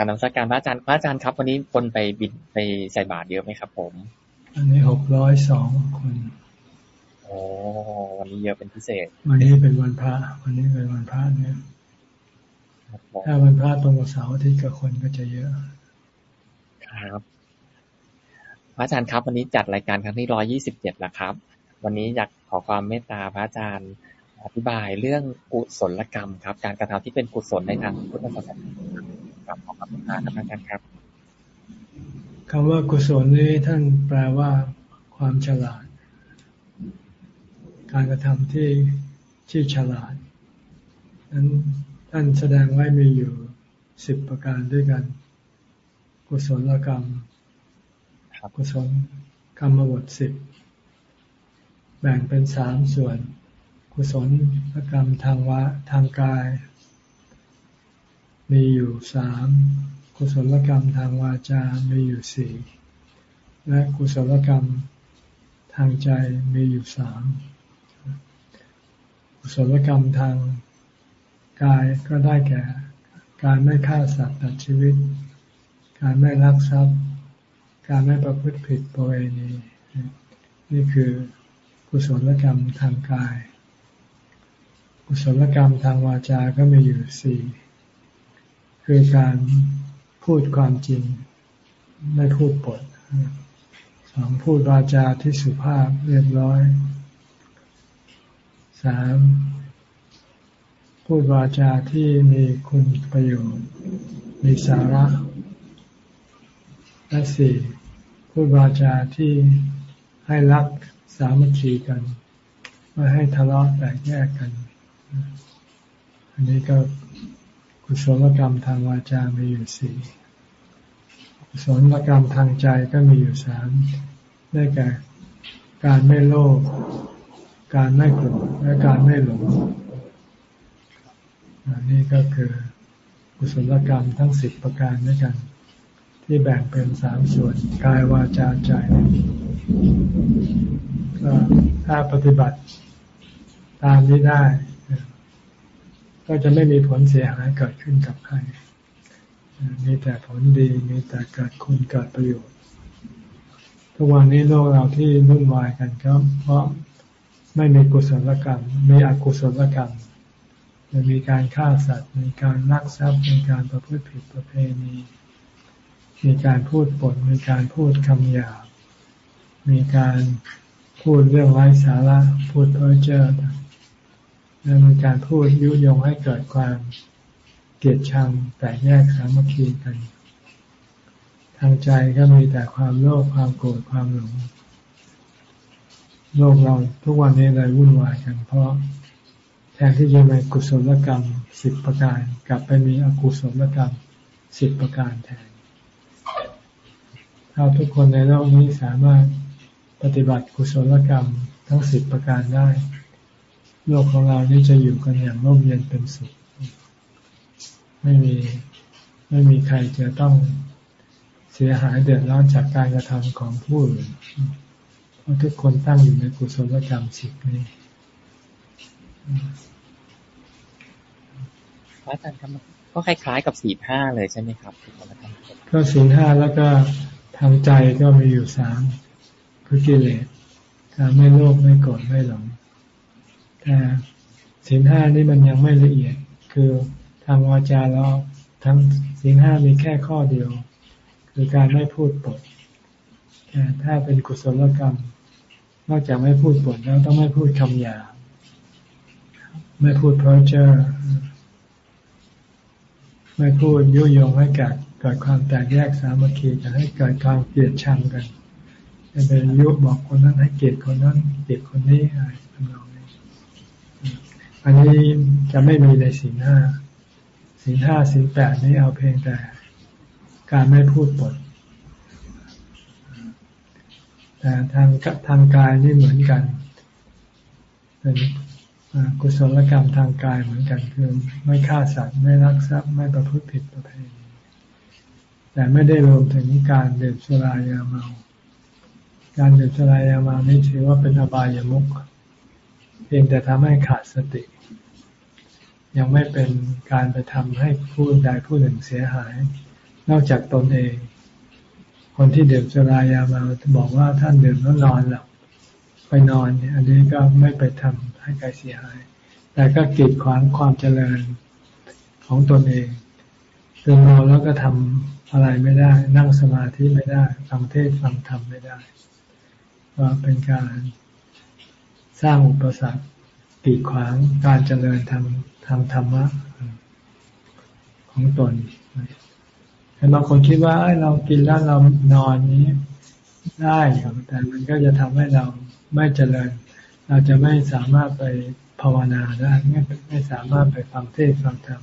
การนมัสการพระอาจารย์พระอาจารย์ครับ วันนี้คนไปบินไปใส่บาตรเยอะไหมครับ ผม อันนี้หกร้อยสองคนโอ้วันนี้เยอะเป็นพิเศษ วันนี้เป็นวันพระ วันนี้เป็นวันพระเนี่ยถ้าวันพระตรงกับเสาร์อาทิตย์กับคนก็จะเยอะ ครับพระอาจารย์ครับวันนี้จัดรายการครั้งที่ร้อยี่สิบเจ็ดแล้วครับ วันนี้อยากขอความเมตตาพระอาจารย์อธิบายเรื่องกุศลกรรมครับ การกระทำที่เป็นกุศลในทางพุทธศาสนา ครับขอความเมตตาครับอาจารย์ครับคำว่ากุศลนี้ท่านแปลว่าความฉลาด การกระทำที่ที่ฉลาดนั้นท่านแสดงไว้มีอยู่สิบประการด้วยกัน กุศลกรรมกุศลกรรมบทสิบแบ่งเป็นสามส่วน กุศลกรรมทางวะทางกาย มีอยู่สามกุศลกรรมทางวาจา มีอยู่สี่และกุศลกรรมทางใจมีอยู่สามกุศลกรรมทางกายก็ได้แก่ การไม่ฆ่าสัตว์ตัดชีวิต การไม่ลักทรัพย์ การไม่ประพฤติผิดประเวณีนี่คือกุศลกรรมทางกาย กุศลกรรมทางวาจาก็มีอยู่สี่ คือการพูดความจริง ไม่พูดปดสองพูดวาจาที่สุภาพเรียบร้อยสามพูดวาจาที่มีคุณประโยชน์ มีสาระ และสี่พูดวาจาที่ให้รักสามัคคีกัน ไม่ให้ทะเลาะแตกแยกกัน อันนี้ก็ กุศลกรรมทางวาจา มีอยู่สี่กุศลกรรมทางใจก็มีอยู่สามได้แก่ การไม่โลภ การไม่โกรธ และการไม่หลงอันนี้ก็คือกุศลกรรมทั้งสิบประการด้วยกัน ที่แบ่งเป็นสามส่วนกายวาจาใจก็ถ้าปฏิบัติตามนี้ได้ ก็จะไม่มีผลเสียหายเกิดขึ้นกับใคร มีแต่ผลดี มีแต่เกิดคุณเกิดประโยชน์ ทุกวันนี้โลกเราที่วุ่นวายกันก็เพราะไม่มีกุศลกรรม มีอกุศลกรรมจะมีการฆ่าสัตว์ มีการลักทรัพย์ มีการประพฤติผิดประเพณี มีการพูดปด มีการพูดคำหยาบ มีการพูดเรื่องไร้สาระ พูดเพ้อเจ้อ และมีการพูดยุยงให้เกิดความเกลียดชังแตกแยกสามัคคีกัน ทางใจก็มีแต่ความโลภความโกรธความหลงโลกเราทุกวันนี้เลยวุ่นวายกัน เพราะแทนที่จะมีกุศลกรรมสิบประการ กลับไปมีอกุศลกรรมสิบประการแทน ถ้าทุกคนในโลกนี้สามารถปฏิบัติกุศลกรรมทั้งสิบประการได้ โลกของเรานี่จะอยู่กันอย่างร่มเย็นเป็นสุข ไม่มีไม่มีใครจะต้องเสียหายเดือดร้อนจากการกระทำของผู้อื่นเพราะทุกคนตั้งอยู่ในกุศลกรรมสิบนี้พระอาจารย์ครับก็คล้ายๆกับสี่ห้าเลยใช่ไหมครับก็สี่ห้าแล้วก็ทางใจก็มีอยู่สามคือกิเลสการไม่โลภไม่โกรธไม่หลง แต่ศีลห้านี่มันยังไม่ละเอียด คือทางวาจาเราทั้งศีลห้ามีแค่ข้อเดียว คือการไม่พูดปดแต่ถ้าเป็นกุศลกรรม นอกจากไม่พูดปดแล้วต้องไม่พูดคำหยาบไม่พูดเพ้อเจ้อไม่พูดยุยงให้เกิดเกิดความแตกแยกสามัคคีจะให้เกิดความเกลียดชังกันจะเป็นยุบอกคนนั้นให้เกลียดคนนั้นเกลียดคนนี้อะไร อันนี้จะไม่มีในสีห้าสีห้าสีแปดนี้เอาเพียงแต่การไม่พูดปด แต่ทางทางกายนี่เหมือนกันเป็นกุศลกรรมทางกายเหมือนกันคือไม่ฆ่าสัตว์ไม่รักทรัพย์ไม่ประพฤติผิดประเพณีแต่ไม่ได้รวมถึงการเดื่มสุรายาเมา การเดื่มสุรายาเมานี่ถือว่าเป็นอบายามุข พียงแต่ทำให้ขาดสติ ยังไม่เป็นการไปทำให้ผู้ใดผู้หนึ่งเสียหาย นอกจากตนเอง คนที่ดื่มสุรายาเมาบอกว่าท่านดื่มแล้วนอนหลับไปนอนอันนี้ก็ไม่ไปทำให้ใครเสียหาย แต่ก็กีดขวางความเจริญของตนเองคือเมาแล้วก็ทำอะไรไม่ได้ นั่งสมาธิไม่ได้ฟังเทศฟังธรรมไม่ได้ ว่าเป็นการ สร้างอุปสรรคกีดขวางการเจริญทางทางธรรมะของตนแต่บางคนคิดว่าเรากินแล้วเรานอนนี้ได้แต่มันก็จะทำให้เราไม่เจริญ เราจะไม่สามารถไปภาวนาได้ไม่ไม่สามารถไปฟังเทศฟังธรรม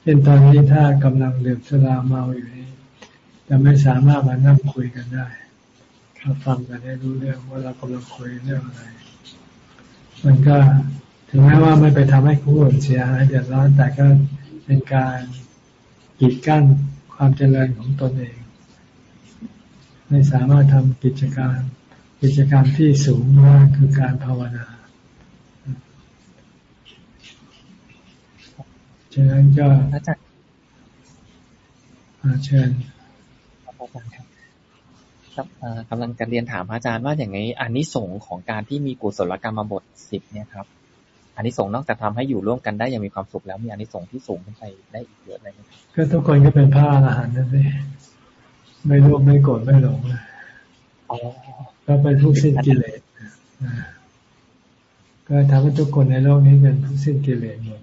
เช่นตอนนี้ถ้ากำลังดื่มสุราเมาอยู่นี้จะไม่สามารถมานั่งคุยกันได้ถ้าฟังกันได้รู้เรื่องว่าเรากำลังคุยเรื่องอะไร มันก็ถึงแม้ว่าไม่ไปทำให้ผู้อื่นเสียหายเดือดร้อนแต่ก็เป็นการกีดกั้นความเจริญของตนเอง ไม่สามารถทำกิจการกิจกรรมที่สูงมากคือการภาวนาฉะนั้นก็อาจารย์เชิญอาจารย์ครับ ครับกำลังจะเรียนถามอาจารย์ว่าอย่างนี้อันนี้สงของการที่มีกุศลกรรมบทสิบเนี่ยครับอันนี้สงนอกจากทาให้อยู่ร่วมกันได้ยังมีความสุขแล้วมีอันนี้สงที่สูงขึ้นไปได้อีกเยอะเลยก็ทุกคนก็เป็นพระอรหันต์นั่นเองไม่โลภไม่โกรธไม่หลงก็เป็นผู้สิ้นกิเลสก็ทำให้ทุกคนในโลกนี้เป็นผู้สิ้นกิเลสหมด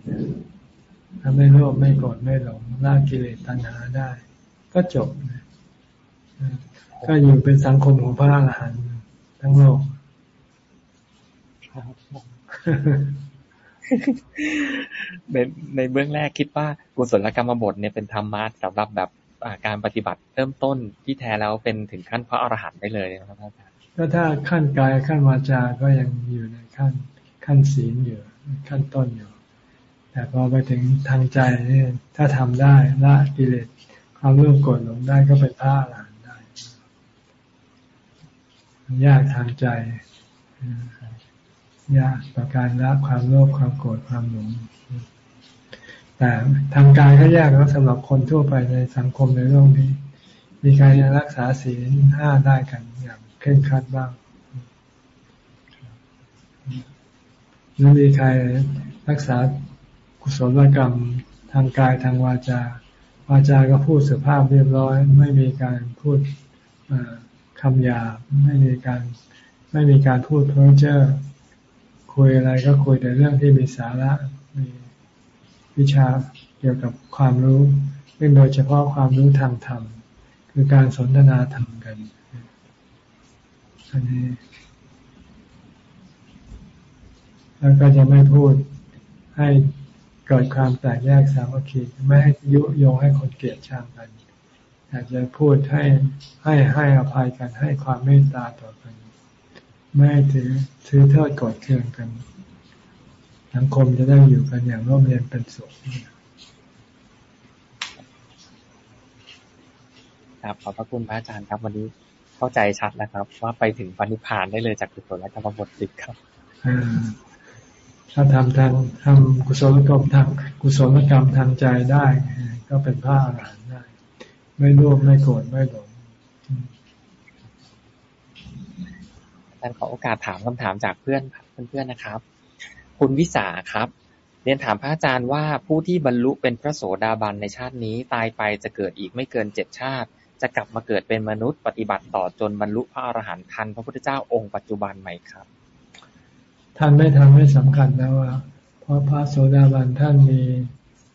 ทำให้โลภไม่โกรธไม่หลงละกิเลสตัณหาได้ ก็จบ ก็อยู่เป็นสังคมของพระอรหันต์ทั้งโลกในในเบื้องแรกคิดว่ากุศลกรรมบทเนี่ยเป็นธรรมะสำหรับแบบการปฏิบัติเริ่มต้นที่แท้แล้วเป็นถึงขั้นพระอรหันต์ได้เลยนะครับอาจารย์ก็ถ้าขั้นกายขั้นวาจา ก็ยังอยู่ในขั้นขั้นศีลอยู่ขั้นต้นอยู่ แต่พอไปถึงทางใจนี่ถ้าทำได้ละกิเลสความเริ่มกดลงได้ก็เป็นพระอรหันต์ได้ ยากทางใจ ยากต่อการละความโลภความโกรธความหลงแต่ทางกายก็ยากแล้วสำหรับคนทั่วไปในสังคมในโลกนี้ มีใครรักษาศีลห้าได้กันอย่างเคร่งครัดบ้างหรือมีใครรักษากุศลกรรมทางกายทางวาจา วาจาก็พูดสุภาพเรียบร้อย ไม่มีการพูด คำหยาบไม่มีการไม่มีการพูดเพ้อเจ้อคุยอะไรก็คุยแต่เรื่องที่มีสาระมีวิชาเกี่ยวกับความรู้ซึ่งโดยเฉพาะความรู้ทางธรรม คือการสนทนาธรรมกันอันนี้แล้วก็จะไม่พูดให้เกิดความแตกแยกสามัคคีไม่ให้ยุยงให้คนเกลียดชังกัน อยากจะพูดให้ให้ให้อภัยกันให้ความเมตตาต่อกัน ไม่ถือถือเทิดกดเคืองกันสังคมจะได้อยู่กันอย่างร่มเย็นเป็นสุขครับขอบพระคุณพระอาจารย์ครับวันนี้เข้าใจชัดแล้วครับ ว่าไปถึงปณิพานได้เลยจากกุศลกรรมบทสิบครับถ้าทำทางทำกุศลกรรมทางกุศลกรรมทางใจได้ ก็เป็นพระอรหันต์ ได้ไม่ร่วมไม่โกรธไม่หลงท่านขอโอกาสถามคำถามจากเพื่อนเพื่อนๆนะครับ คุณวิสาครับ เรียนถามพระอาจารย์ว่าผู้ที่บรรลุเป็นพระโสดาบันในชาตินี้ตายไปจะเกิดอีกไม่เกินเจ็ดชาติ จะกลับมาเกิดเป็นมนุษย์ ปฏิบัติต่อจนบรรลุพระอรหันต์ทันพระพุทธเจ้าองค์ปัจจุบันไหมครับ ท่านไม่ทำให้สำคัญนะว่า เพราะพระโสดาบันท่านมี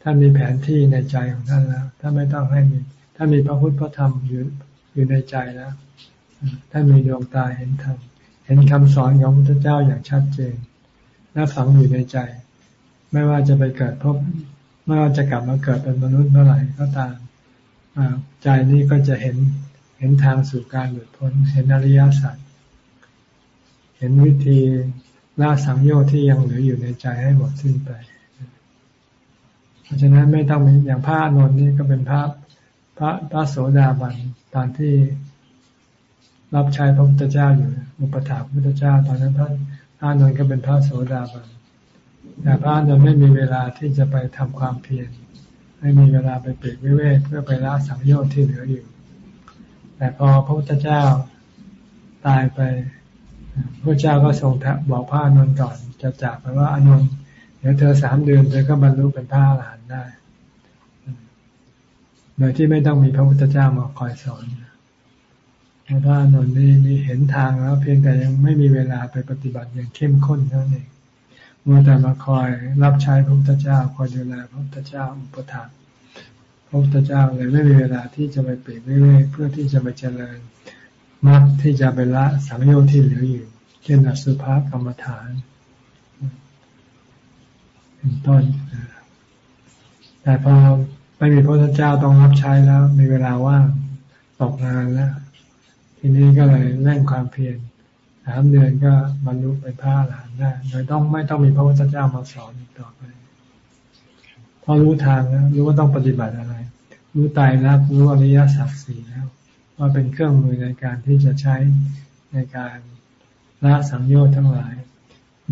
ท่านมีแผนที่ในใจของท่านแล้วท่านไม่ต้องให้มี ท่ามีพระพุทธพระธรรมอยู่อยู่ในใจแล้วท่ามีดวงตาเห็นธรรมเห็นคำสอนของพระพุทธเจ้าอย่างชัดเจนและฝังอยู่ในใจ ไม่ว่าจะไปเกิดพบไม่ว่าจะกลับมาเกิดเป็นมนุษย์เมื่อไหร่ก็ตามใจนี้ก็จะเห็นเห็นทางสู่การหลุดพ้น เห็นอริยสัจเห็นวิธีละสังโยชน์ที่ยังเหลืออยู่ในใจให้หมดสิ้นไป เพราะฉะนั้นไม่ต้องอย่างพระนนท์นี่ก็เป็นพระ พระพระโสดาบันตอนที่รับใช้พระพุทธเจ้าอยู่ อุปถาพระพุทธเจ้า ตอนนั้นพระพระนนท์ก็เป็นพระโสดาบันแต่พระนนท์ไม่มีเวลาที่จะไปทำความเพียรให้มีเวลาไปเปรกวิเวกเพื่อไปละสังโยชน์ที่เหลืออยู่ แต่พอพระพุทธเจ้าตายไปพระเจ้าก็ทรงบอกพระอนุนก่อนจะจากไปว่าอนุนเดี๋ยวเธอสามเดือนเธอก็บรรลุเป็นพระอรหันต์ได้ โดยที่ไม่ต้องมีพระพุทธเจ้ามาคอยสอนพระอนุนนี่มีเห็นทางแล้ว เพียงแต่ยังไม่มีเวลาไปปฏิบัติอย่างเข้มข้นเท่านั้นเองมัวแต่มาคอยรับใช้พระพุทธเจ้าคอยดูแลพระพุทธเจ้าอุปถัมภ์พระพุทธเจ้าเลยไม่มีเวลาที่จะไปเปลี่ยนเรื่อยๆเพื่อที่จะไปเจริญมรรคที่จะไปละสังโยชน์ที่เหลืออยู่ เช่นอสุภกรรมฐานเป็นต้นแต่พอ ไม่มีพระพุทธเจ้าต้องรับใช้แล้ว มีเวลาว่างตกงานแล้ว ทีนี้ก็เลยเร่งความเพียรสามเดือนก็บรรลุเป็นพระอรหันต์ได้โดยต้องไม่ต้องมีพระพุทธเจ้ามาสอนอีกต่อไปพอรู้ทางแล้วรู้ว่าต้องปฏิบัติอะไร รู้ตายแล้วรู้อริยสัจสี่แล้ว ว่าเป็นเครื่องมือในการที่จะใช้ในการละสังโยชน์ทั้งหลาย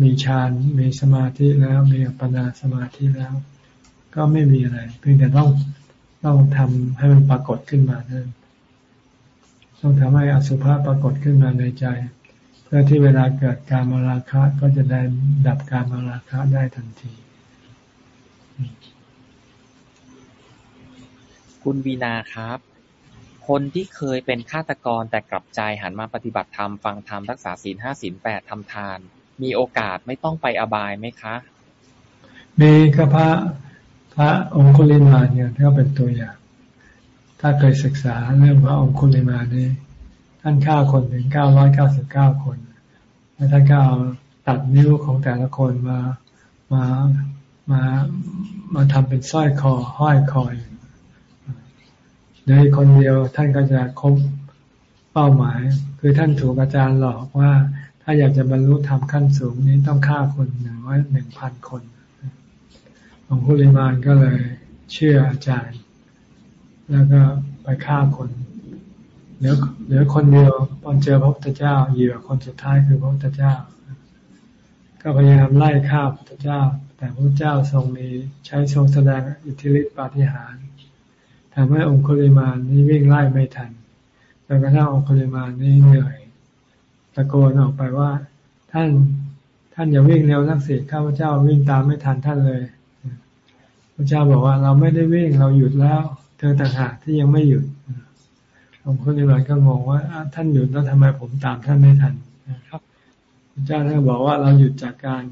มีฌานมีสมาธิแล้วมีอัปปนาสมาธิแล้ว ก็ไม่มีอะไร เพียงแต่ต้องต้องทำให้มันปรากฏขึ้นมาเท่านั้นต้องทำให้อสุภะปรากฏขึ้นมาในใจ เพื่อที่เวลาเกิดการมาราคะก็จะได้ดับการมาราคะได้ทันที คุณวีนาครับ คนที่เคยเป็นฆาตกรแต่กลับใจหันมาปฏิบัติธรรมฟังธรรมรักษาศีลห้าศีลแปดทำทาน มีโอกาสไม่ต้องไปอบายไหมคะมีก็พระ พระองคุลิมาเนี่ยก็เป็นตัวอย่าง ถ้าเคยศึกษาเรื่องพระองคุลิมานนี่ท่านฆ่าคนถึงเก้าร้อยเก้าสิบเก้าคนแล้วท่านก็เอาตัดนิ้วของแต่ละคนมามามามาทำเป็นสร้อยคอห้อยคออยู่ในคนเดียวท่านก็จะครบเป้าหมาย คือท่านถูกอาจารย์หลอกว่า ถ้าอยากจะบรรลุธรรมขั้นสูงนี้ต้องฆ่าคนหนึ่งร้อยหนึ่งพันคน หลวงพ่ริมานก็เลยเชื่ออาจารย์ แล้วก็ไปฆ่าคนเหลือเหลือคนเดียวตอนเจอพระพุทธเจ้าเหยื่อคนสุดท้ายคือพระพุทธเจ้า ก็พยายามไล่ฆ่าพระพุทธเจ้า แต่พระพุทธเจ้าทรงมีใช้ทรงแสดงอิทธิฤทธิปาฏิหาริย์ทำให้องคุลิมานนี้วิ่งไล่ไม่ทันจนกระทั่งองคุลิมานนี้เหนื่อยตะโกนออกไปว่าท่านท่านอย่าวิ่งเร็วนักสิข้าพเจ้าวิ่งตามไม่ทันท่านเลย พระเจ้าบอกว่าเราไม่ได้วิ่งเราหยุดแล้ว เธอต่างหากที่ยังไม่หยุดองคุลิมานก็งงว่าท่านหยุดแล้วทำไมผมตามท่านไม่ทันครับพระเจ้าท่านบอกว่าเราหยุดจากการ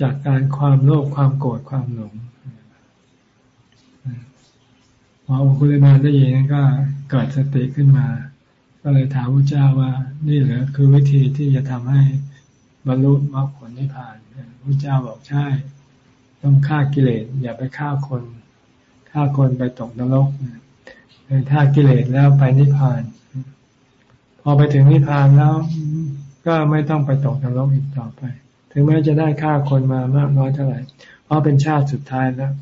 จากการความโลภความโกรธความหลงพอองคุลิมานได้ยินก็เกิดสติขึ้นมา ก็เลยถามพระเจ้าว่า นี่เหรอคือวิธีที่จะทำให้บรรลุมรรคผลนิพพานพระเจ้าบอกใช่ ต้องฆ่ากิเลสอย่าไปฆ่าคนฆ่าคนไปตกนรกถ้ากิเลสแล้วไปนิพพาน พอไปถึงนิพพานแล้ว ก็ไม่ต้องไปตกนรกอีกต่อไป ถึงแม้จะได้ฆ่าคนมามากน้อยเท่าไหร่ เพราะเป็นชาติสุดท้ายแล้ว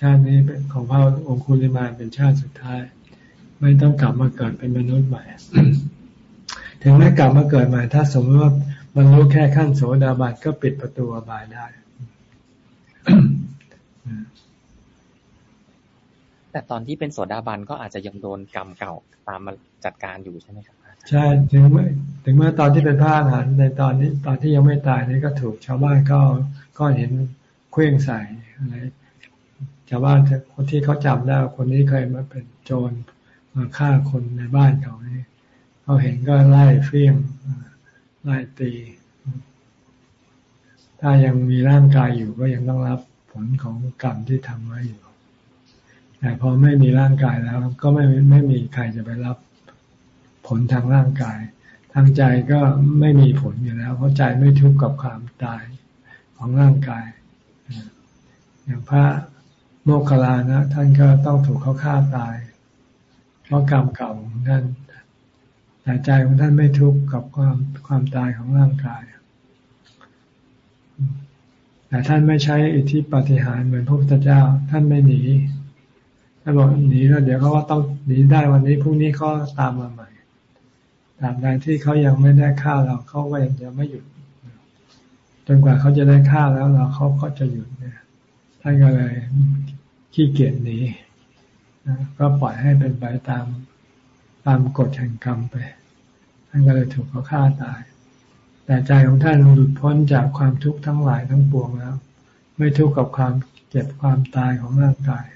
ชาตินี้เป็นของพระองคุลิมานเป็นชาติสุดท้าย ไม่ต้องกลับมาเกิดเป็นมนุษย์ใหม่ ถึงแม้กลับมาเกิดใหม่ ถ้าสมมติว่าบรรลุแค่ขั้นโสดาบันก็ปิดประตูอบายได้ แต่ตอนที่เป็นโสดาบันก็อาจจะยังโดนกรรมเก่าตามมาจัดการอยู่ใช่ไหมครับใช่ถึงเมื่อถึงเมื่อตอนที่เป็นพระอรหันต์ในตอนนี้ตอนที่ยังไม่ตายนี่ก็ถูกชาวบ้านก็ก็เห็นเครื่องใส่อะไรชาวบ้านคนที่เขาจับได้คนนี้เคยมาเป็นโจรมาฆ่าคนในบ้านเขาเนี่ยเขาเห็นก็ไล่เฟี้ยงไล่ตี ถ้ายังมีร่างกายอยู่ก็ยังต้องรับผลของกรรมที่ทำไว้อยู่ แต่พอไม่มีร่างกายแล้ว ก็ไม่ไม่มีใครจะไปรับผลทางร่างกาย ทางใจก็ไม่มีผลอยู่แล้ว เพราะใจไม่ทุกข์กับความตายของร่างกาย อย่างพระโมคคัลลานะท่านก็ต้องถูกเขาฆ่าตาย เพราะกรรมเก่าของท่านแต่ใจของท่านไม่ทุกข์กับความความตายของร่างกาย แต่ท่านไม่ใช้อิทธิปฏิหารเหมือนพระพุทธเจ้า ท่านไม่หนีท่านบอกหนีแล้วเดี๋ยวเขาว่าต้องหนีได้วันนี้พรุ่งนี้ก็ตามมาใหม่ตามใดที่เขายังไม่ได้ฆ่าเราเขาก็ยังจะไม่หยุด จนกว่าเขาจะได้ฆ่าแล้วเราเขาก็จะหยุดเนี่ยท่านก็เลยขี้เกียจหนีก็ปล่อยให้เป็นไปตามตามกฎแห่งกรรมไปท่านก็เลยถูกเขาฆ่าตาย แต่ใจของท่านหลุดพ้นจากความทุกข์ทั้งหลายทั้งปวงแล้ว ไม่ทุกข์กับความเจ็บความตายของร่างกาย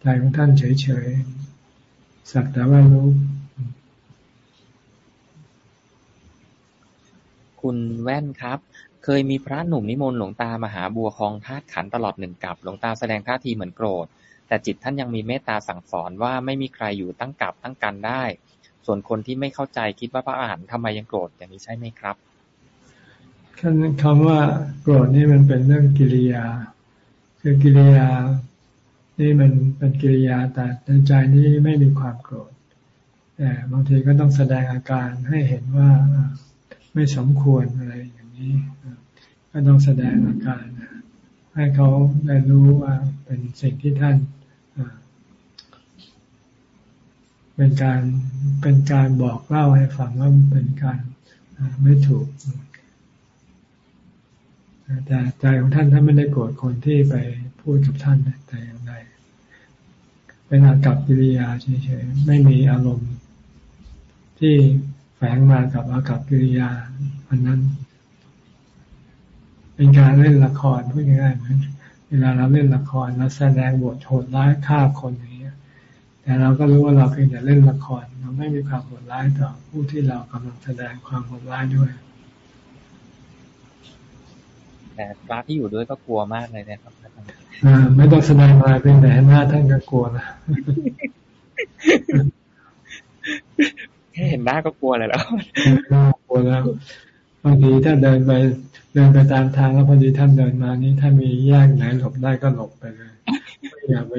ใจของท่านเฉยๆสักแต่ว่ารู้ คุณแว่นครับ เคยมีพระหนุ่มนิมนต์หลวงตามหาบัวคลองธาตุขันตลอดหนึ่งกับหลวงตาแสดงท่าทีเหมือนโกรธแต่จิตท่านยังมีเมตตาสั่งสอนว่าไม่มีใครอยู่ตั้งกับตั้งกันได้ ส่วนคนที่ไม่เข้าใจคิดว่าพระอาหารทำไมยังโกรธอย่างนี้ใช่ไหมครับคำว่าโกรธนี่มันเป็นเรื่องกิริยา คือกิริยา นี่มันเป็นกิริยาแต่ในใจนี้ไม่มีความโกรธแต่บางทีก็ต้องแสดงอาการให้เห็นว่าไม่สมควรอะไรอย่างนี้ ก็ต้องแสดงอาการ ให้เขาได้รู้ว่าเป็นสิ่งที่ท่าน เป็นการเป็นการบอกเล่าให้ฟังว่าเป็นการไม่ถูก แต่ใจของท่านท่านไม่ได้โกรธคนที่ไปพูดกับท่านแต่อย่างใดเป็นอากับกิริยาเฉยๆไม่มีอารมณ์ ที่แฝงมากับอากับกิริยา อันนั้น เป็นการเล่นละครพูดง่ายๆเหมือนเวลาเราเล่นละครเราแสดงบทโหดร้ายฆ่าคนอย่าง แต่เราก็รู้ว่าเราเพียงแต่เล่นละคร เราไม่มีความโหดร้ายต่อผู้ที่เรากำลังแสดงความโหดร้ายด้วย แต่พระที่อยู่ด้วยก็กลัวมากเลยนะครับอ่าไม่ต้องแสดงอะไรเพียงแต่หน้าท่านก็กลัวนะแค่เห็นหน้าก็กลัวเลยแล้วกลัวแล้วบางทีถ้าเดินไปเดินไปตามทางแล้วพอดีท่านเดินมานี้ ถ้ามีแยกไหนหลบได้ก็หลบไปเลยไม่อยากไป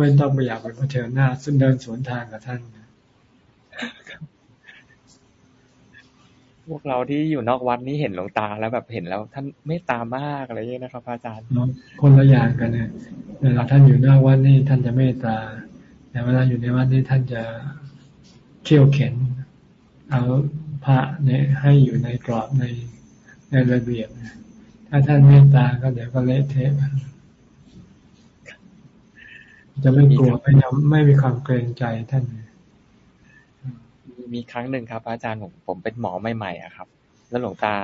ไม่ต้องไปอยากไปเผชิญหน้า ซึ่งเดินสวนทางกับท่านพวกเราที่อยู่นอกวัดนี้เห็นหลวงตาแล้วแบบเห็นแล้วท่านเมตตามากอะไรอย่างนี้นะครับ อาจารย์คนละอย่างกันเนี่ยเวลาท่านอยู่นอกวัดนี่ท่านจะเมตตา แต่เวลาอยู่ในวัดนี่ท่านจะเขี่ยวเข็น เอาพระเนี่ยให้อยู่ในกรอบในในระเบียบถ้าท่านเมตตาก็เดี๋ยวก็เละเทะ จะไม่กลัวไม่ยอมไม่มีความเกรงใจท่าน มีครั้งหนึ่งครับ อาจารย์ผมผมเป็นหมอใหม่ๆอะครับ แล้วหลวงตา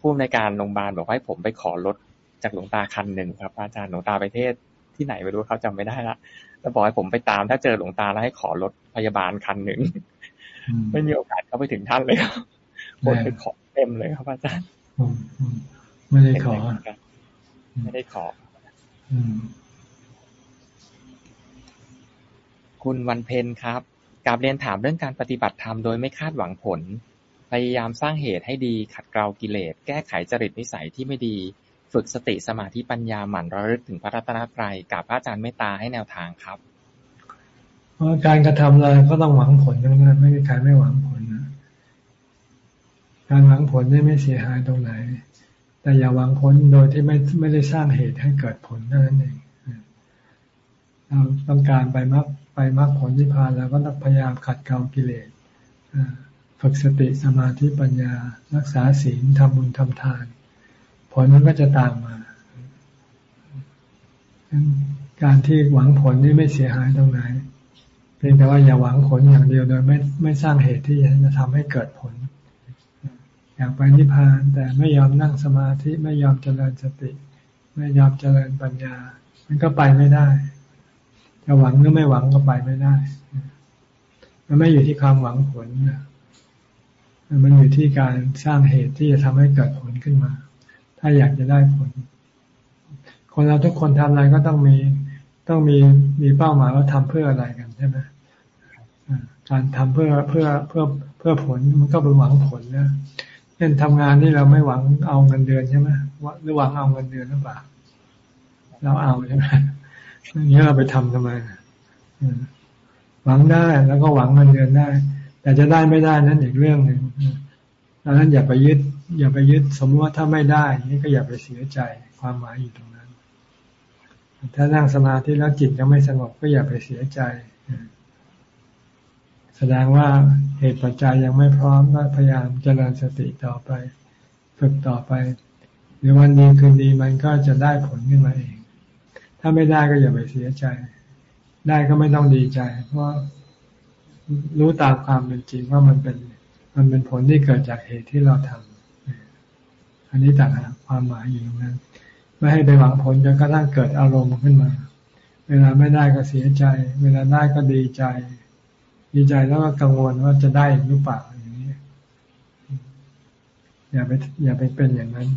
ผู้ในการโรงพยาบาลบอกให้ผมไปขอรถจากหลวงตาคันหนึ่งครับ อาจารย์หลวงตาไปเทศที่ไหนไม่รู้เขาจำไม่ได้ละแล้วบอกให้ผมไปตามถ้าเจอหลวงตาแล้วให้ขอรถพยาบาลคันหนึ่งไม่มีโอกาสเข้าไปถึงท่านเลยครับคนไปขอเต็มเลยครับอาจารย์ไม่ได้ขอไม่ได้ขอ คุณวันเพ็ญครับกาบเรียนถามเรื่องการปฏิบัติธรรมโดยไม่คาดหวังผล พยายามสร้างเหตุให้ดี ขัดเกลากิเลส แก้ไขจริตนิสัยที่ไม่ดี ฝึกสติสมาธิปัญญาหมั่นระลึกถึงพระรัตนตรัยกับพระอาจารย์เมตตาให้แนวทางครับเพราะการกระทำอะไรก็ต้องหวังผลทั้งนั้นไม่มีใครไม่หวังผลนะการหวังผลนี่ไม่เสียหายตรงไหน แต่อย่าหวังผลโดยที่ไม่ไม่ได้สร้างเหตุให้เกิดผลเท่านั้นเองเราต้องการไปมาก ไปมรรคผลนิพพานแล้วก็ต้องพยายามขัดเกลากิเลสฝึกสติสมาธิปัญญา รักษาศีลทำบุญทำทาน ผลมันก็จะตามมา การที่หวังผลนี่ไม่เสียหายตรงไหน เพียงแต่ว่าอย่าหวังผลอย่างเดียวโดยไม่ไม่สร้างเหตุที่จะทำให้เกิดผล อยากไปนิพพานแต่ไม่ยอมนั่งสมาธิไม่ยอมเจริญสติ ไม่ยอมเจริญปัญญา มันก็ไปไม่ได้ จะหวังหรือไม่หวังก็ไปไม่ได้ มันไม่อยู่ที่ความหวังผลมันอยู่ที่การสร้างเหตุที่จะทำให้เกิดผลขึ้นมา ถ้าอยากจะได้ผล คนเราทุกคนทำอะไรก็ต้องมีต้องมีมีเป้าหมายว่าทำเพื่ออะไรกันใช่ไหมการทำเพื่อเพื่อเพื่อเพื่อผลมันก็เป็นหวังผลนะเช่นทำงานนี่เราไม่หวังเอาเงินเดือนใช่ไหมหรือหวังเอาเงินเดือนหรือเปล่าเราเอาใช่ไหม อย่างนี้เราไปทำทำไมหวังได้แล้วก็หวังเงินเดือนได้ แต่จะได้ไม่ได้นั้นอีกเรื่องหนึ่งดังนั้นอย่าไปยึด อย่าไปยึด สมมติว่าถ้าไม่ได้นี่ก็อย่าไปเสียใจความหมายอยู่ตรงนั้น ถ้านั่งสมาธิแล้วจิตยังไม่สงบก็อย่าไปเสียใจ แสดงว่าเหตุปัจจัยยังไม่พร้อมก็พยายามเจริญสติต่อไป ฝึกต่อไปหรือวันดีคืนดีมันก็จะได้ผลขึ้นมาเอง ถ้าไม่ได้ก็อย่าไปเสียใจ ได้ก็ไม่ต้องดีใจ เพราะรู้ตามความเป็นจริงว่ามันเป็น มันเป็นผลที่เกิดจากเหตุที่เราทำอันนี้ต่างหากความหมายอยู่ตรงนั้น ไม่ให้ไปหวังผลจนกระทั่งเกิดอารมณ์ขึ้นมา เวลาไม่ได้ก็เสียใจ เวลาได้ก็ดีใจ ดีใจแล้วก็กังวลว่าจะได้หรือเปล่าอย่างนี้ อย่าไปอย่าไปเป็นอย่างนั้น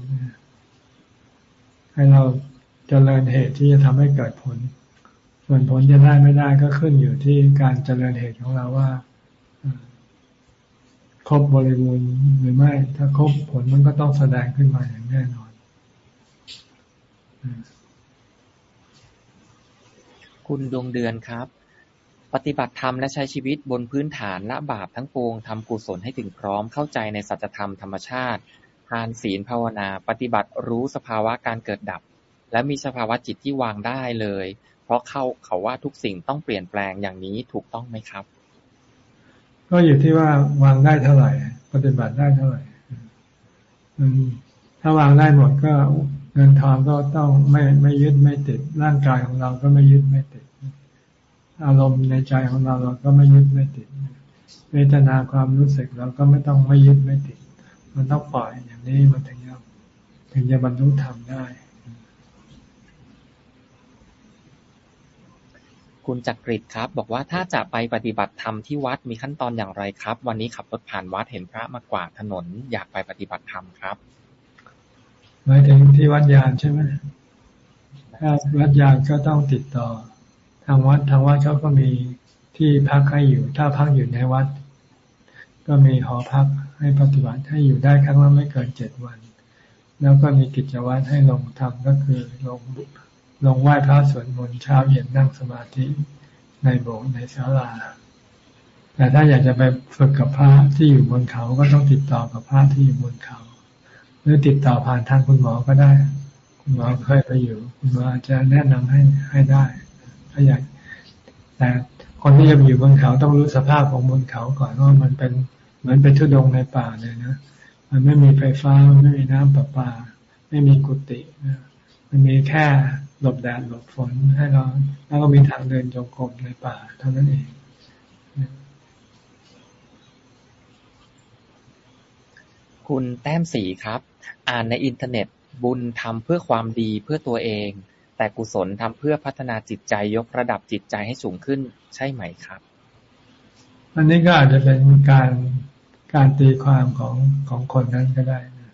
ให้เรา จเจริญเหตุที่จะทำให้เกิดผล ส่วนผลจะได้ไม่ได้ก็ขึ้นอยู่ที่การเจริญเหตุของเราว่าครบบริบูรณ์หรือไม่ ถ้าครบผลมันก็ต้องแสดงขึ้นมาอย่างแน่นอน คุณดวงเดือนครับ ปฏิบัติธรรมและใช้ชีวิตบนพื้นฐานละบาปทั้งปวงทำกุศลให้ถึงพร้อมเข้าใจในสัจธรรมธรรมชาติ ทานศีลภาวนา ปฏิบัติรู้สภาวะการเกิดดับ และมีสภาวะจิตที่วางได้เลย เพราะเขาเขาว่าทุกสิ่งต้องเปลี่ยนแปลงอย่างนี้ถูกต้องไหมครับ ก็อยู่ที่ว่าวางได้เท่าไหร่ ปฏิบัติได้เท่าไหร่ถ้าวางได้หมดก็เงินทองก็ต้องไม่ไม่ยึดไม่ติด ร่างกายของเราก็ไม่ยึดไม่ติด อารมณ์ในใจของเราเราก็ไม่ยึดไม่ติด เวทนาความรู้สึกเราก็ไม่ต้องไม่ยึดไม่ติด มันต้องปล่อยอย่างนี้มันถึงจะถึงจะบรรลุธรรมได้ คุณจักริดครับ บอกว่าถ้าจะไปปฏิบัติธรรมที่วัดมีขั้นตอนอย่างไรครับ วันนี้ขับรถผ่านวัดเห็นพระมากว่าถนน อยากไปปฏิบัติธรรมครับหมายถึงที่วัดยานใช่ไหมถ้าวัดยานก็ต้องติดต่อ ทางวัดทางวัดเขาก็มีที่พักให้อยู่ ถ้าพักอยู่ในวัด ก็มีหอพักให้ปฏิบัติให้อยู่ได้ครั้งละไม่เกินเจ็ดวัน แล้วก็มีกิจวัตรให้ลงทำก็คือลง ลงไหว้พระสวดมนต์เช้าเย็นนั่งสมาธิในโบสถ์ในศาลา แต่ถ้าอยากจะไปฝึกกับพระที่อยู่บนเขาก็ต้องติดต่อกับพระที่อยู่บนเขา หรือติดต่อผ่านทางคุณหมอก็ได้ คุณหมอเคยไปอยู่ คุณหมอจะแนะนำให้ให้ได้ ถ้าอยาก แต่คนที่จะอยู่บนเขาต้องรู้สภาพของบนเขาก่อนว่ามันเป็นเหมือนเป็นทุดงในป่าเลยนะ มันไม่มีไฟฟ้าไม่มีน้ำประปา ไม่มีกุฏิมันมีแค่ หลบแดดหลบฝนให้เราแล้วก็มีทางเดินจงกรมในป่าเท่านั้นเองคุณแต้มสีครับ อ่านในอินเทอร์เน็ตบุญทำเพื่อความดีเพื่อตัวเอง แต่กุศลทำเพื่อพัฒนาจิตใจยกระดับจิตใจให้สูงขึ้นใช่ไหมครับ อันนี้ก็อาจจะเป็นการการตีความของของคนนั้นก็ได้นะ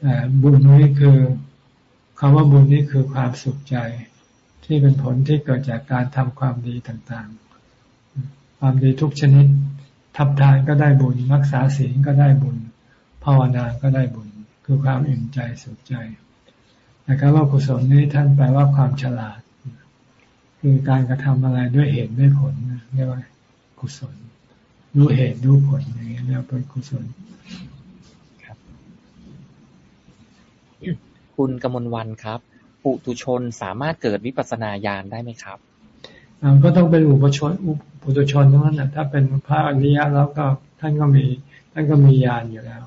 แต่บุญนี้คือ คำว่าบุญนี่คือความสุขใจที่เป็นผลที่เกิดจากการทำความดีต่างๆ ความดีทุกชนิดทำทานก็ได้บุญ รักษาศีลก็ได้บุญ ภาวนาก็ได้บุญ คือความอิ่มใจสุขใจแต่คำว่ากุศลนี้ท่านแปลว่าความฉลาด คือการกระทำอะไรด้วยเหตุด้วยผลเรียกว่ากุศลรู้เหตุรู้ผลอย่างนี้เรียกเป็นกุศล คุณกมลวันครับ ปุถุชนสามารถเกิดวิปัสสนาญาณได้ไหมครับก็ต้องเป็นอุปชนปุถุชนทั้งนั้นนะถ้าเป็นพระอริยะแล้วก็ท่านก็มีท่านก็มีญาณอยู่แล้ว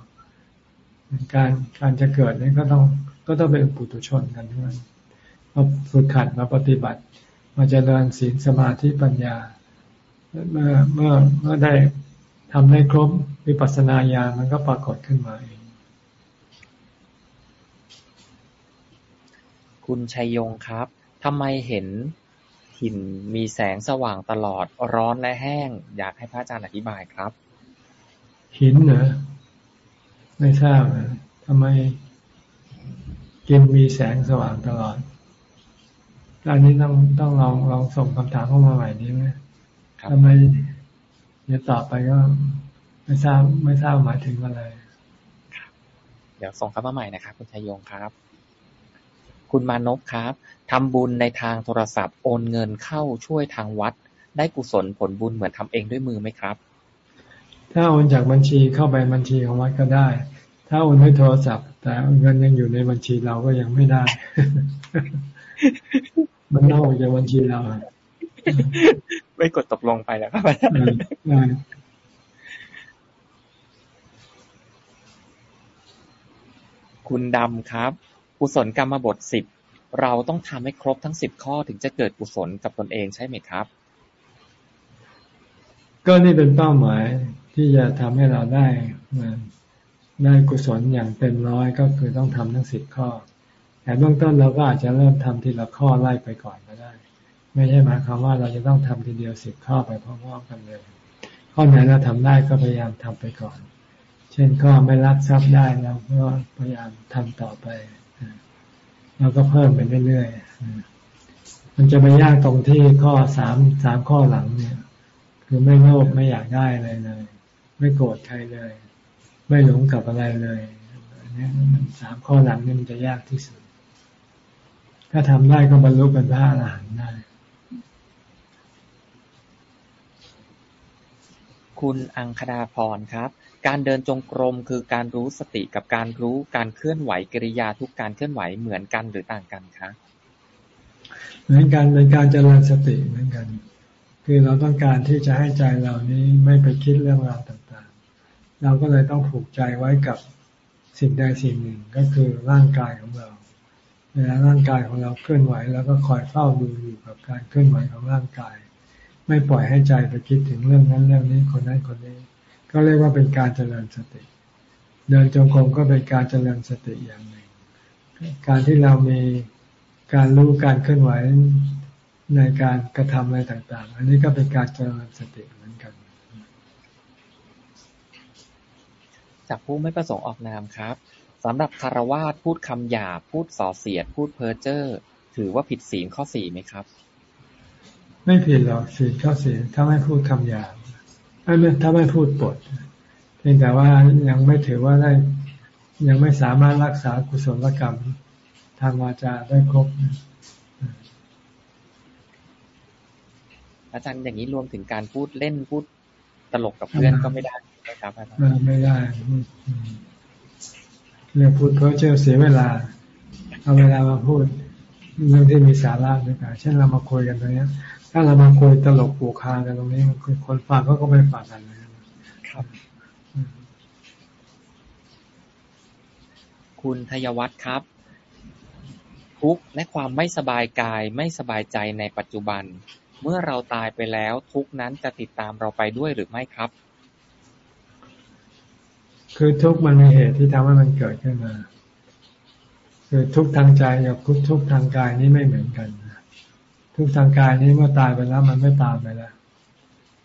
การการจะเกิดนี่ก็ต้องก็ต้องเป็นปุถุชนกันทั้งนั้นมาฝึกขัดมาปฏิบัติ มาเจริญศีลสมาธิปัญญา เมื่อเมื่อเมื่อได้ทำให้ครบวิปัสสนาญาณมันก็ปรากฏขึ้นมาเอง คุณชัยยงครับ ทำไมเห็นหินมีแสงสว่างตลอด ร้อนและแห้ง อยากให้พระอาจารย์อธิบายครับ หินเหรอไม่ทราบนะทำไมกินมีแสงสว่างตลอดอันนี้ต้องต้องลองลองส่งคำถามเข้ามาใหม่ดีไหมทำไมเดี๋ยวตอบไปก็ไม่ทราบไม่ทราบหมายถึงอะไร เดี๋ยวส่งเข้ามาใหม่นะครับ คุณชัยยงครับ คุณมานพครับทำบุญในทางโทรศัพท์โอนเงินเข้าช่วยทางวัด ได้กุศลผลบุญเหมือนทำเองด้วยมือไหมครับ ถ้าโอนจากบัญชีเข้าไปบัญชีของวัดก็ได้ ถ้าโอนด้วยโทรศัพท์ แต่เงินยังอยู่ในบัญชีเราก็ยังไม่ได้ มันนอกจากบัญชีเราไม่กดตกลงไปแล้วครับคุณดำครับ กุศลกรรมบทสิบ เราต้องทำให้ครบทั้งสิบข้อถึงจะเกิดกุศลกับตนเองใช่ไหมครับ ก็นี่เป็นเป้าหมายที่จะทำให้เราได้ได้กุศลอย่างเต็มร้อยก็คือต้องทำทั้งสิบข้อ แต่เบื้องต้นเราก็อาจจะเริ่มทำทีละข้อไล่ไปก่อนก็ได้ ไม่ใช่หมายความว่าเราจะต้องทำทีเดียวสิบข้อไปพร้อมๆกันเลยข้อไหนเราทำได้ก็พยายามทำไปก่อน เช่นข้อไม่รักทรัพย์ได้เราก็พยายามทำต่อไป แล้วก็เพิ่มไปเรื่อยๆ มันจะไปยากตรงที่ข้อสามสามข้อหลังเนี่ย คือไม่โลภไม่อยากได้อะไรเลย ไม่โกรธใครเลย ไม่หลงกับอะไรเลยอันนี้มันสามข้อหลังนี่มันจะยากที่สุด ถ้าทำได้ก็บรรลุเป็นพระอรหันต์ได้ คุณอังคดาพรครับ การเดินจงกรมคือการรู้สติกับการรู้การเคลื่อนไหวกิริยาทุกการเคลื่อนไหวเหมือนกันหรือต่างกันคะเหมือนกันเป็นการเจริญสติเหมือนกัน คือเราต้องการที่จะให้ใจเรานี้ไม่ไปคิดเรื่องราวต่างๆ เราก็เลยต้องผูกใจไว้กับสิ่งใดสิ่งหนึ่งก็คือร่างกายของเราเวลาร่างกายของเราเคลื่อนไหวแล้วก็คอยเฝ้าดูอยู่กับการเคลื่อนไหวของร่างกาย ไม่ปล่อยให้ใจไปคิดถึงเรื่องนั้นเรื่องนี้คนนั้นคนนี้ ก็เรียกว่าเป็นการเจริญสติ เดินจงกรมก็เป็นการเจริญสติอย่างหนึ่ง การที่เรามีการรู้การเคลื่อนไหวในการกระทำอะไรต่าง ๆ อันนี้ก็เป็นการเจริญสติเหมือนกัน จากผู้ไม่ประสงค์ออกนามครับสำหรับคารวาสพูดคำหยาพูดส่อเสียด พูดเพ้อเจ้อถือว่าผิดศีลข้อสี่ไหมครับ ไม่ผิดหรอกศีลข้อศีลถ้าไม่พูดคำหยาบ ไม่ถ้าไม่พูดปดเพียงแต่ว่ายังไม่ถือว่าได้ยังไม่สามารถรักษากุศลกรรมทางวาจาได้ครบ อาจารย์อย่างนี้รวมถึงการพูดเล่นพูดตลกกับเพื่อนก็ไม่ได้ครับอาจารย์ไม่ได้เรื่องพูดเพ้อเจ้อเสียเวลา เอาเวลามาพูดเรื่องที่มีสาระด้วยกันเช่นเรามาคุยกันตรงนี้ ถ้าเรามาคุยตลกปูคากันตรงนี้คนฟังเขาก็ไม่ฟังกันนะครับ คุณทยวัฒน์ครับ ทุกและความไม่สบายกายไม่สบายใจในปัจจุบัน เมื่อเราตายไปแล้วทุกนั้นจะติดตามเราไปด้วยหรือไม่ครับ คือทุกมันมีเหตุที่ทำให้มันเกิดขึ้นมา คือทุกทางใจกับทุกทางกายนี่ไม่เหมือนกัน ทุกทางกายนี้เมื่อตายไปแล้ว มันไม่ตามไปแล้ว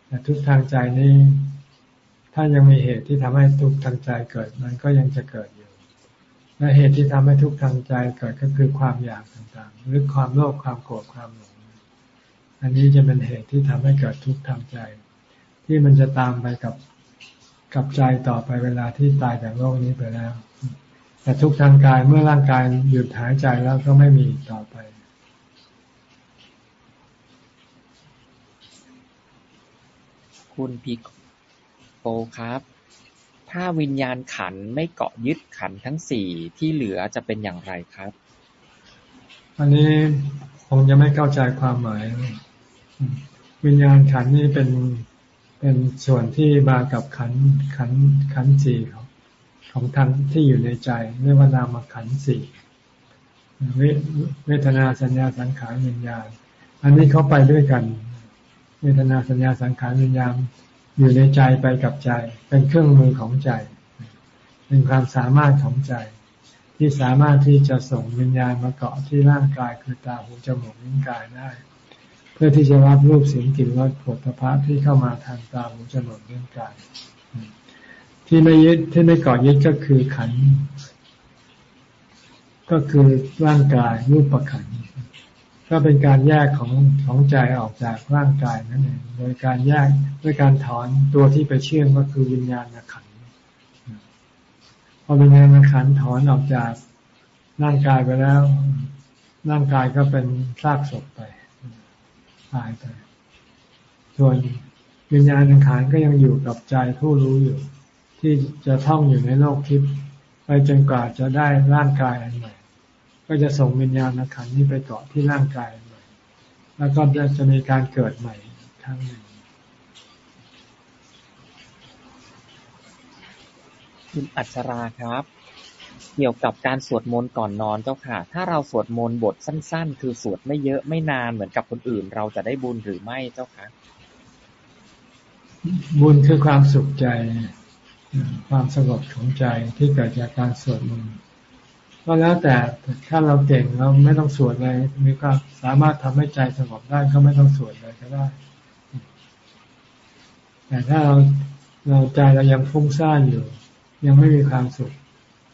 แต่ทุกทางใจนี้ ถ้ายังมีเหตุที่ทำให้ทุกทางใจเกิด มันก็ยังจะเกิดอยู่ และเหตุที่ทำให้ทุกทางใจเกิดก็คือความอยากต่างๆ หรือความโลภความโกรธความหลงอันนี้จะเป็นเหตุที่ทำให้เกิดทุกทางใจ ที่มันจะตามไปกับกับใจต่อไปเวลาที่ตายจากโลกนี้ไปแล้ว แต่ทุกทางกายเมื่อร่างกายหยุดหายใจแล้วก็ไม่มีต่อไป คุณพีโกครับ ถ้าวิญญาณขันไม่เกาะยึดขันทั้งสี่ที่เหลือจะเป็นอย่างไรครับ อันนี้คงจะไม่เข้าใจความหมาย วิญญาณขันนี่เป็นเป็นส่วนที่มากับขันขันขันสี่ของของทางที่อยู่ในใจเรียกว่านามขันสี่เวทนาสัญญาสังขารวิญญาณ อันนี้เขาไปด้วยกัน เวทนาสัญญาสังขารวิญญาณอยู่ในใจไปกับใจ เป็นเครื่องมือของใจ เป็นความสามารถของใจ ที่สามารถที่จะส่งวิญญาณมาเกาะที่ร่างกายคือตาหูจมูกลิ้นกายได้ เพื่อที่จะรับรูปเสียงกลิ่นรสผลิภัณฑ์ที่เข้ามาทางตาหูจมูกลิ้นกาย ที่ไม่ยึดที่ไม่เกาะยึดก็คือขันก็คือร่างกายรูปประขัน ก็เป็นการแยกของของใจออกจากร่างกายนั่นเองโดยการแยกด้วยการถอนตัวที่ไปเชื่อมก็คือวิญญาณขันพอวิญญาณขันถอนออกจากร่างกายไปแล้ว ร่างกายก็เป็นซากศพไปตายไป ส่วนวิญญาณขันก็ยังอยู่กับใจผู้รู้อยู่ ที่จะท่องอยู่ในโลกทิพย์ไปจนกว่าจะได้ร่างกายอันใหม่ ก็จะส่งวิญญาณขันนี้ไปเกาะที่ร่างกายใหม่ แล้วก็จะมีการเกิดใหม่ครั้งหนึ่งคุณอัชราครับ เกี่ยวกับการสวดมนต์ก่อนนอนเจ้าค่ะ ถ้าเราสวดมนต์บทสั้น ๆ คือสวดไม่เยอะไม่นานเหมือนกับคนอื่น เราจะได้บุญหรือไม่เจ้าค่ะ บุญคือความสุขใจ ความสงบของใจที่เกิดจากการสวดมนต์ ก็แล้วแต่ถ้าเราเก่งเราไม่ต้องสวดเลยมีความสามารถทำให้ใจสงบได้ก็ไม่ต้องสวดเลยก็ได้ แต่ถ้าเราเราใจเรายังฟุ้งซ่านอยู่ ยังไม่มีความสุข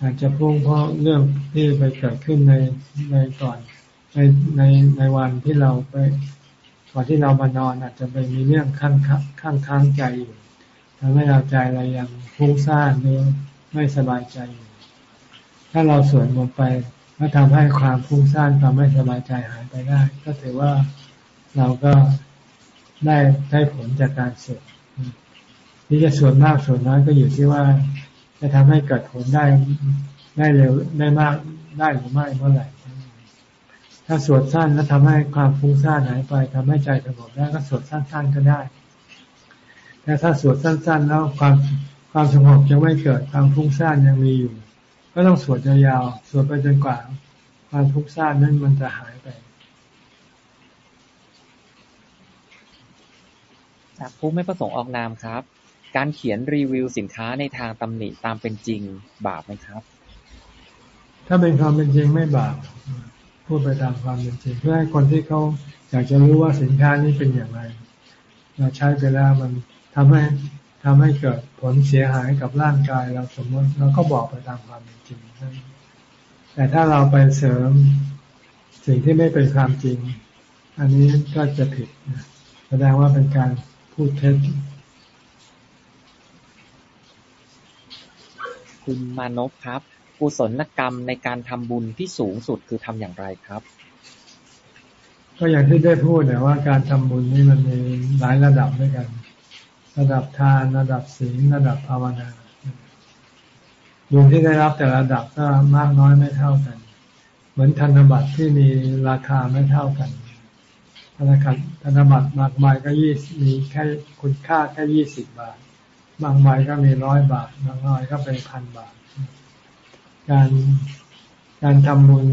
อาจจะพุ่งเพราะเรื่องที่ไปเกิดขึ้นในในก่อนในในในวันที่เราไปก่อนที่เรามานอนอาจจะไปมีเรื่องข้างข้างค้างใจอยู่ทำให้เราใจเรายังพุ่งซ่านหรือไม่สบายใจอยู่ ถ้าเราสวดมนต์ไปก็ทำให้ความพุ่งซ่านความไม่สบายใจหายไปได้ ก็ถือว่าเราก็ได้ได้ผลจากการสวดที่จะสวดมากสวดน้อยก็อยู่ที่ว่า จะทำให้เกิดผลได้ได้เร็วได้มากได้หรือไม่เมื่อไหร่ถ้าสวดสั้นแล้วทำให้ความฟุ้งซ่านหายไปทำให้ใจสงบได้ก็สวดสั้น ๆก็ได้ แต่ถ้าสวดสั้น ๆ แล้วความความสงบยังไม่เกิดความฟุ้งซ่านยังมีอยู่ ก็ต้องสวดยาวๆ สวดไปจนกว่าความฟุ้งซ่านนั้นมันจะหายไป จากผู้ไม่ประสงค์ออกนามครับ การเขียนรีวิวสินค้าในทางตำหนิตามเป็นจริงบาปไหมครับ ถ้าเป็นความเป็นจริงไม่บาปพูดไปตามความเป็นจริงเพื่อให้คนที่เขาอยากจะรู้ว่าสินค้านี้เป็นอย่างไร เราใช้ไปแล้วมันทำให้ ทำให้เกิดผลเสียหายกับร่างกายเราสมมติเราก็บอกไปตามความเป็นจริงแต่ถ้าเราไปเสริมสิ่งที่ไม่เป็นความจริง อันนี้ก็จะผิดแสดงว่าเป็นการพูดเท็จคุณมานพครับกุศลกรรมในการทำบุญที่สูงสุดคือทำอย่างไรครับ ก็อย่างที่ได้พูดเนี่ยว่าการทำบุญนี่มันมีหลายระดับด้วยกัน ระดับทาน ระดับศีลระดับภาวนาบุญที่ได้รับแต่ระดับก็มากน้อยไม่เท่ากัน เหมือนธนบัตรที่มีราคาไม่เท่ากันธนบัตรธนบัตรมากมายก็ยี่มีแค่คุณค่าแค่ยี่สิบบาท บางใบก็มีร้อยบาท บางใบก็เป็นพันบาท การการทำบุญ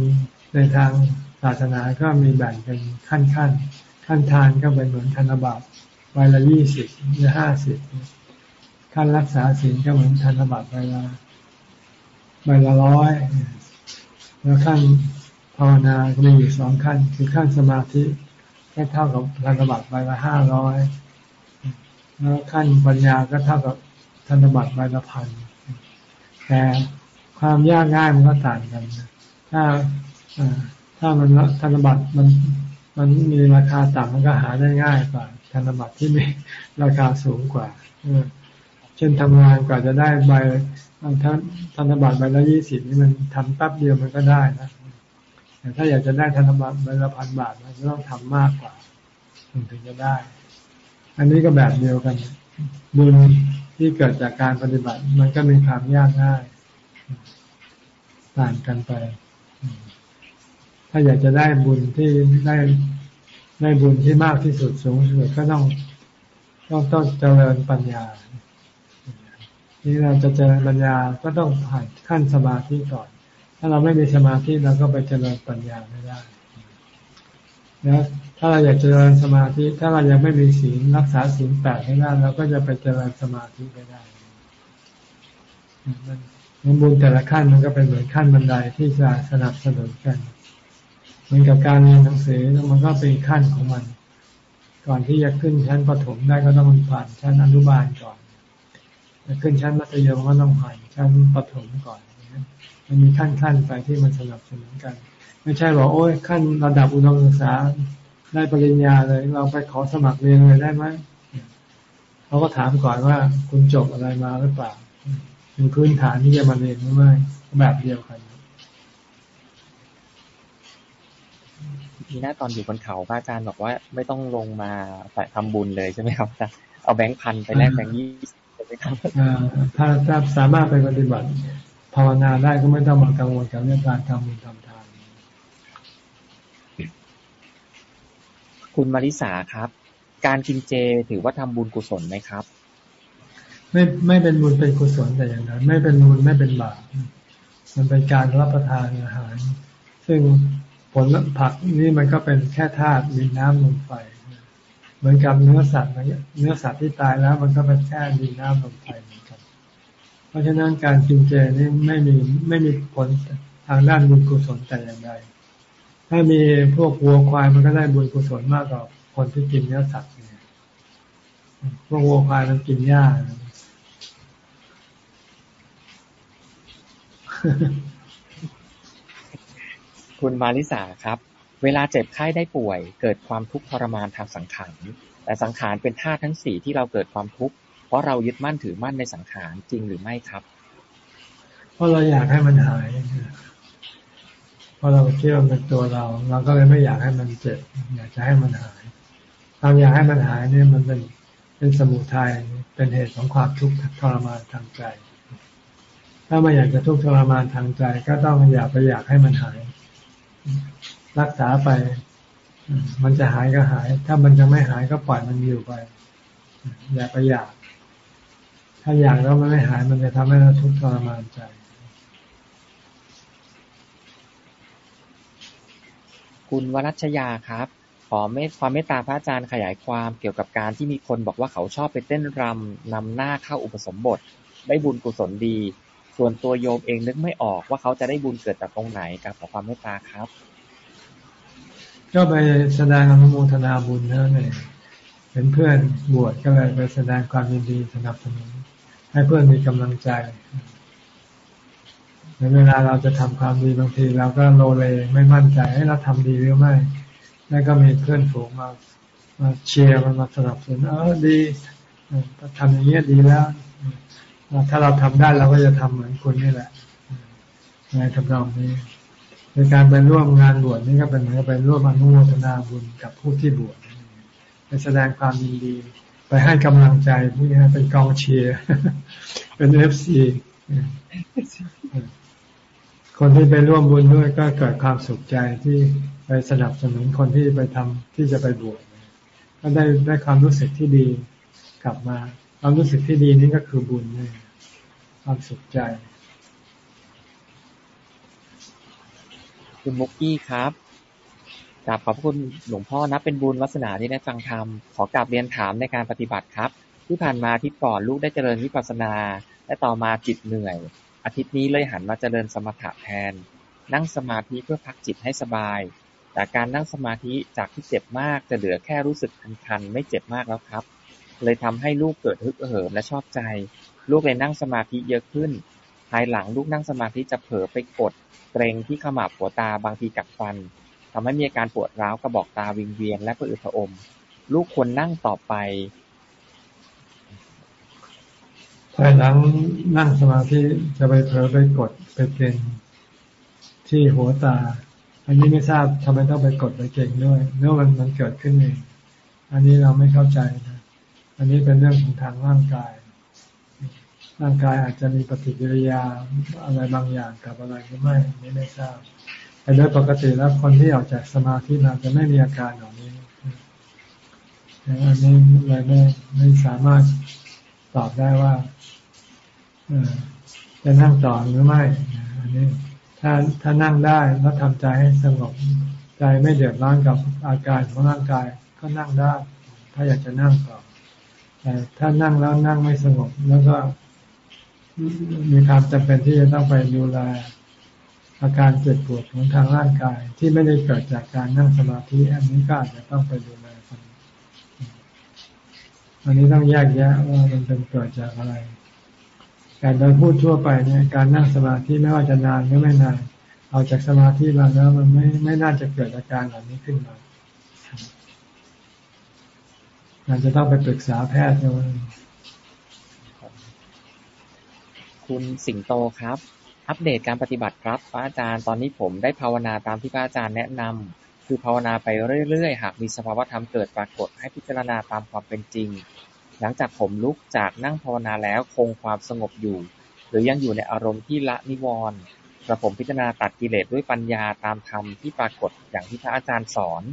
ในทางศาสนาก็มีแบ่งเป็นขั้นขั้นขั้นทานก็เป็นเหมือนธนบัตร ใบละยี่สิบหรือห้าสิบขั้นรักษาศีลก็เหมือนธนบัตรใบละใบละร้อยแล้วขั้นภาวนาก็มีอยู่สองขั้น คือขั้นสมาธิแค่เท่ากับธนบัตรใบละห้าร้อยแล้วขั้นปัญญาก็เท่ากับธนบัตรใบละพันแต่ความยากง่ายมันก็ต่างกัน ถ้าถ้ามันธนบัตรมันมันมีราคาต่ำมันก็หาได้ง่ายกว่า ธนบัตรที่มีราคาสูงกว่าเช่นทำงานกว่าจะได้ใบธนบัตรใบละยี่สิบนี่มันทำแป๊บเดียวมันก็ได้นะแต่ถ้าอยากจะได้ธนบัตรใบละพันบาทมันต้องทำมากกว่าถึงจะได้ อันนี้ก็แบบเดียวกัน บุญที่เกิดจากการปฏิบัติ มันก็มีความยากง่าย ต่างกันไป ถ้าอยากจะได้บุญที่ได้ ได้บุญที่มากที่สุดสูงสุดก็ต้องต้องต้องเจริญปัญญาที่เราจะเจริญปัญญาก็ต้องผ่านขั้นสมาธิก่อน ถ้าเราไม่มีสมาธิเราก็ไปเจริญปัญญาไม่ได้ แล้วถ้าเราอยากเจริญสมาธิ ถ้าเรายังไม่มีศีลรักษาศีลแปดให้ได้เราก็จะไปเจริญสมาธิไม่ได้มันบุญแต่ละขั้นมันก็เป็นเหมือนขั้นบันไดที่จะสนับสนุนกัน เหมือนกับการเรียนหนังสือมันก็เป็นขั้นของมัน ก่อนที่จะขึ้นชั้นประถมได้ก็ต้องผ่านชั้นอนุบาลก่อนจะขึ้นชั้นมัธยมก็ต้องผ่านชั้นประถมก่อนมันมีขั้นขั้นไปที่มันสนับสนุนกัน ไม่ใช่บอกโอ้ยขั้นระดับอุดมศึกษาได้ปริญญาเลย เราไปขอสมัครเรียนเลยได้ไหมเขาก็ถามก่อนว่าคุณจบอะไรมาหรือเปล่ามีพื้นฐานที่จะมาเรียนหรือไม่แบบเดียวกัน ทีหน้าตอนอยู่บนเขาพระอาจารย์บอกว่าไม่ต้องลงมาแต่ทำบุญเลยใช่ไหมครับเอาแบงค์พันไปแลกแบงค์ยี่สิบใช่ไหมครับถ้าถ้าสามารถไปปฏิบัติภาวนาได้ก็ไม่ต้องมากังวลกับเรื่องการทำบุญทำคุณมาริสาครับ การกินเจถือว่าทำบุญกุศลไหมครับ ไม่ไม่เป็นบุญเป็นกุศลแต่อย่างนั้น ไม่เป็นบุญไม่เป็นบาปมันเป็นการรับประทานอาหาร ซึ่งผ ลผักนี่มันก็เป็นแค่ธาตุดินน้ำลมไฟ เหมือนกับเนื้อสัตว์เนื้อสัตว์ที่ตายแล้ว มันก็เป็นแค่ดินน้ำลมไฟเหมือนกันเพราะฉะนั้นการกินเจนี่ไม่มีไม่มีผลทางด้านบุญกุศลแต่อย่างใดถ้ามีพวกวัวควายมันก็ได้บุญกุศลมากกว่าคนที่กินเนื้อสัตว์เนี่ยพวกวัวควายมันกินหญ้า คุณมาริสาครับ เวลาเจ็บไข้ได้ป่วย เกิดความทุกข์ทรมานทางสังขาร แต่สังขารเป็นธาตุทั้งสี่ที่เราเกิดความทุกข์ เพราะเรายึดมั่นถือมั่นในสังขารจริงหรือไม่ครับ เพราะเราอยากให้มันหาย เพราะเราคิดว่าเป็นตัวเรา เราก็เลยไม่อยากให้มันเจ็บ อยากจะให้มันหายความอยากให้มันหายเนี่ยมันเป็นเป็นสมุทัย เป็นเหตุของความทุกข์ทรมานทางใจ ถ้าไม่อยากจะทุกข์ทรมานทางใจ ก็ต้องอยากไปอยากให้มันหาย รักษาไป มันจะหายก็หาย ถ้ามันจะไม่หายก็ปล่อยมันอยู่ไป อย่าไปอยาก ถ้าอยากแล้วมันไม่หาย มันจะทำให้เราทุกข์ทรมานใจคุณวรัชยาครับ ขอเมตความเมตตาพระอาจารย์ขยายความเกี่ยวกับการที่มีคนบอกว่าเขาชอบไปเต้นรำนำหน้าเข้าอุปสมบท ได้บุญกุศลดี ส่วนตัวโยมเองนึกไม่ออกว่าเขาจะได้บุญเกิดจากตรงไหนกับขอความเมตตาครับ ก็ไปแสดงอนุโมทนาบุญนั่นเองเป็นเพื่อนบวชก็เลยไปแสดงความยินดีสนับสนุนให้เพื่อนมีกำลังใจในเวลาเราจะทำความดีบางทีเราก็โลเลไม่มั่นใจให้เราทำดีหรือไม่ แล้วก็มีเพื่อนฝูงมามาเชียร์มันมาสนับสนุนเออดีทำอย่างนี้ดีแล้ว ถ้าเราทำได้เราก็จะทำเหมือนคุณนี่แหละในทำนองนี้ในการไปร่วมงานบวชนี่ก็เป็นเหมือนไปร่วมอนุโมทนาบุญกับผู้ที่บวชไปแสดงความยินดี ไปให้กำลังใจผู้นี้เป็นกองเชียร์เป็นเอฟซีคนที่ไปร่วมบุญด้วยก็เกิดความสุขใจที่ไปสนับสนุนคนที่ไปทำที่จะไปบวชก็ได้ได้ความรู้สึกที่ดีกลับมา ความรู้สึกที่ดีนี่ก็คือบุญนี่ความสุขใจ คุณมุกกี้ครับกราบขอบคุณหลวงพ่อนับเป็นบุญวัสนาที่ได้ฟังธรรมขอกราบเรียนถามในการปฏิบัติครับ ที่ผ่านมาที่ก่อนลูกได้เจริญวิปัสสนา และต่อมาจิตเหนื่อย อาทิตย์นี้เลยหันมาเจริญสมถะแทน นั่งสมาธิเพื่อพักจิตให้สบาย แต่การนั่งสมาธิจากที่เจ็บมากจะเหลือแค่รู้สึกคันๆไม่เจ็บมากแล้วครับ เลยทำให้ลูกเกิดฮึกเหิมและชอบใจ ลูกเลยนั่งสมาธิเยอะขึ้น ภายหลังลูกนั่งสมาธิจะเผลอไปกดเกรงที่ขมับหัวตาบางทีกัดฟันทำให้มีอาการปวดร้าวกระบอกตาวิงเวียนและผะอืดผะอม ลูกควรนั่งต่อไปภายหลังนั่งสมาธิจะไปเผลอไปกดไปเกรงที่หัวตา อันนี้ไม่ทราบทำไมต้องไปกดไปเก่งด้วยเนื่องมันมันเกิดขึ้นเองอันนี้เราไม่เข้าใจ อันนี้เป็นเรื่องของทางร่างกาย ร่างกายอาจจะมีปฏิกิริยาอะไรบางอย่างกับอะไรหรือไม่นี่ไม่ทราบ แต่โดยปกติแล้วคนที่ออกจากสมาธิมาจะไม่มีอาการเหล่านี้อันนี้เลยไม่ไม่สามารถตอบได้ว่าจะนั่งต่อหรือไม่อันนี้ถ้าถ้านั่งได้แล้วทำใจให้สงบใจไม่เดือดร้อนกับอาการของร่างกายก็นั่งได้ ถ้าอยากจะนั่งต่อ แต่ถ้านั่งแล้วนั่งไม่สงบ แล้วก็มีความจำเป็นที่จะต้องไปดูแลอาการเจ็บปวดของทางร่างกาย ที่ไม่ได้เกิดจากการนั่งสมาธิอันนี้ก็อาจจะต้องไปดูแลกันอันนี้ต้องแยกแยะว่ามันเป็นเกิดจากอะไรการโดยพูดทั่วไปเนี่ยการนั่งสมาธิไม่ว่าจะนานหรือไม่นานเอาจากสมาธิมาแล้วมันไม่ไม่น่าจะเกิดอาการเหล่านี้ขึ้นมา อาจจะต้องไปปรึกษาแพทย์ด้วยคุณสิงโตครับ อัปเดตการปฏิบัติครับพระอาจารย์ตอนนี้ผมได้ภาวนาตามที่พระอาจารย์แนะนำคือภาวนาไปเรื่อยๆ หากมีสภาวะธรรมเกิดปรากฏให้พิจารณาตามความเป็นจริง หลังจากผมลุกจากนั่งภาวนาแล้วคงความสงบอยู่ หรือยังอยู่ในอารมณ์ที่ละนิวรณ์กระผมพิจารณาตัดกิเลสด้วยปัญญาตามธรรมที่ปรากฏอย่างที่พระอาจารย์สอน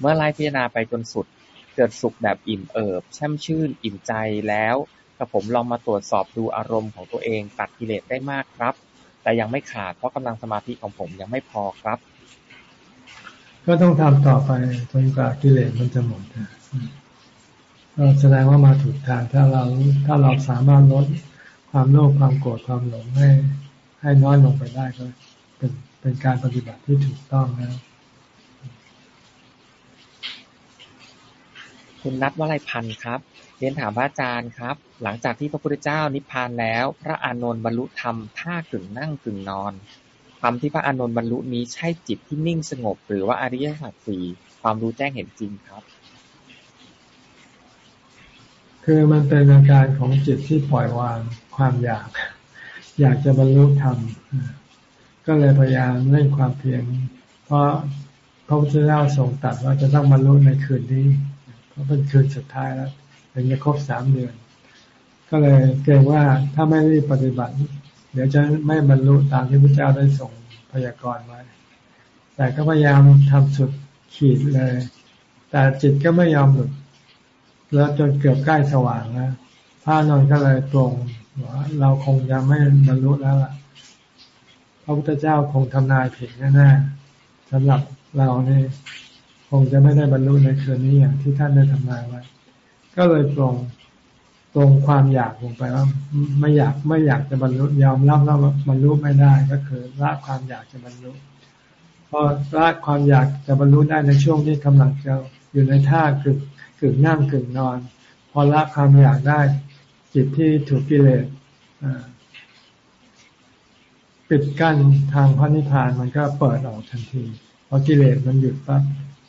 เมื่อไล่พิจารณาไปจนสุด เกิดสุขแบบอิ่มเอิบ แช่มชื่น อิ่มใจแล้วกับผมลองมาตรวจสอบดูอารมณ์ของตัวเองตัดกิเลสได้มากครับ แต่ยังไม่ขาดเพราะกำลังสมาธิของผมยังไม่พอครับ ก็ต้องทำต่อไปจนกว่ากิเลสมันจะหมดก็แสดงว่ามาถูกทางถ้าเราถ้าเราสามารถลดความโลภความโกรธความหลงให้ให้น้อยลงไปได้ก็เป็นเป็นการปฏิบัติที่ถูกต้องนะ คุณนัทวลัยพันธ์ครับ เรียนถามพระอาจารย์ครับ หลังจากที่พระพุทธเจ้านิพพานแล้ว พระอานนท์บรรลุธรรมท่ากึ่งนั่งกึ่งนอนความที่พระอานนท์บรรลุนี้ใช่จิตที่นิ่งสงบ หรือว่าอริยสัจสี่ความรู้แจ้งเห็นจริงครับ คือมันเป็นอาการของจิตที่ปล่อยวางความอยาก อยากจะบรรลุธรรมก็เลยพยายามเล่นความเพียรเพราะพระพุทธเจ้าทรงตัดว่าจะต้องบรรลุในคืนนี้ เพราะเป็นคืนสุดท้ายแล้วถึงจะครบสามเดือน ก็เลยเกรงว่าถ้าไม่รีบปฏิบัติ เดี๋ยวจะไม่บรรลุตามที่พระเจ้าได้ส่งพยากรณ์ไว้ แต่ก็พยายามทำสุดขีดเลย แต่จิตก็ไม่ยอมหลุด แล้วจนเกือบใกล้สว่างแล้วพระนอนท์ก็เลยตรงว่าเราคงจะไม่บรรลุแล้วล่ะพระพุทธเจ้าคงทำนายผิดแน่ๆสำหรับเราเนี่ย งจะไม่ได้บรรลุในคืนนี้อย่างที่ท่านได้ทำนายไว้ ก็เลยตรงตรงความอยากลงไปว่าไม่อยากไม่อยากจะบรรลุยอมรับแล้วบรรลุไม่ได้ก็คือละความอยากจะบรรลุพอละความอยากจะบรรลุได้ในช่วงที่กำลังจะอยู่ในท่ากึ่งกึ่งนั่งกึ่งนอน พอละความอยากได้ จิตที่ถูกกิเลสปิดกั้นทางพระนิพพานมันก็เปิดออกทันทีพอกิเลสมันหยุดปั๊บ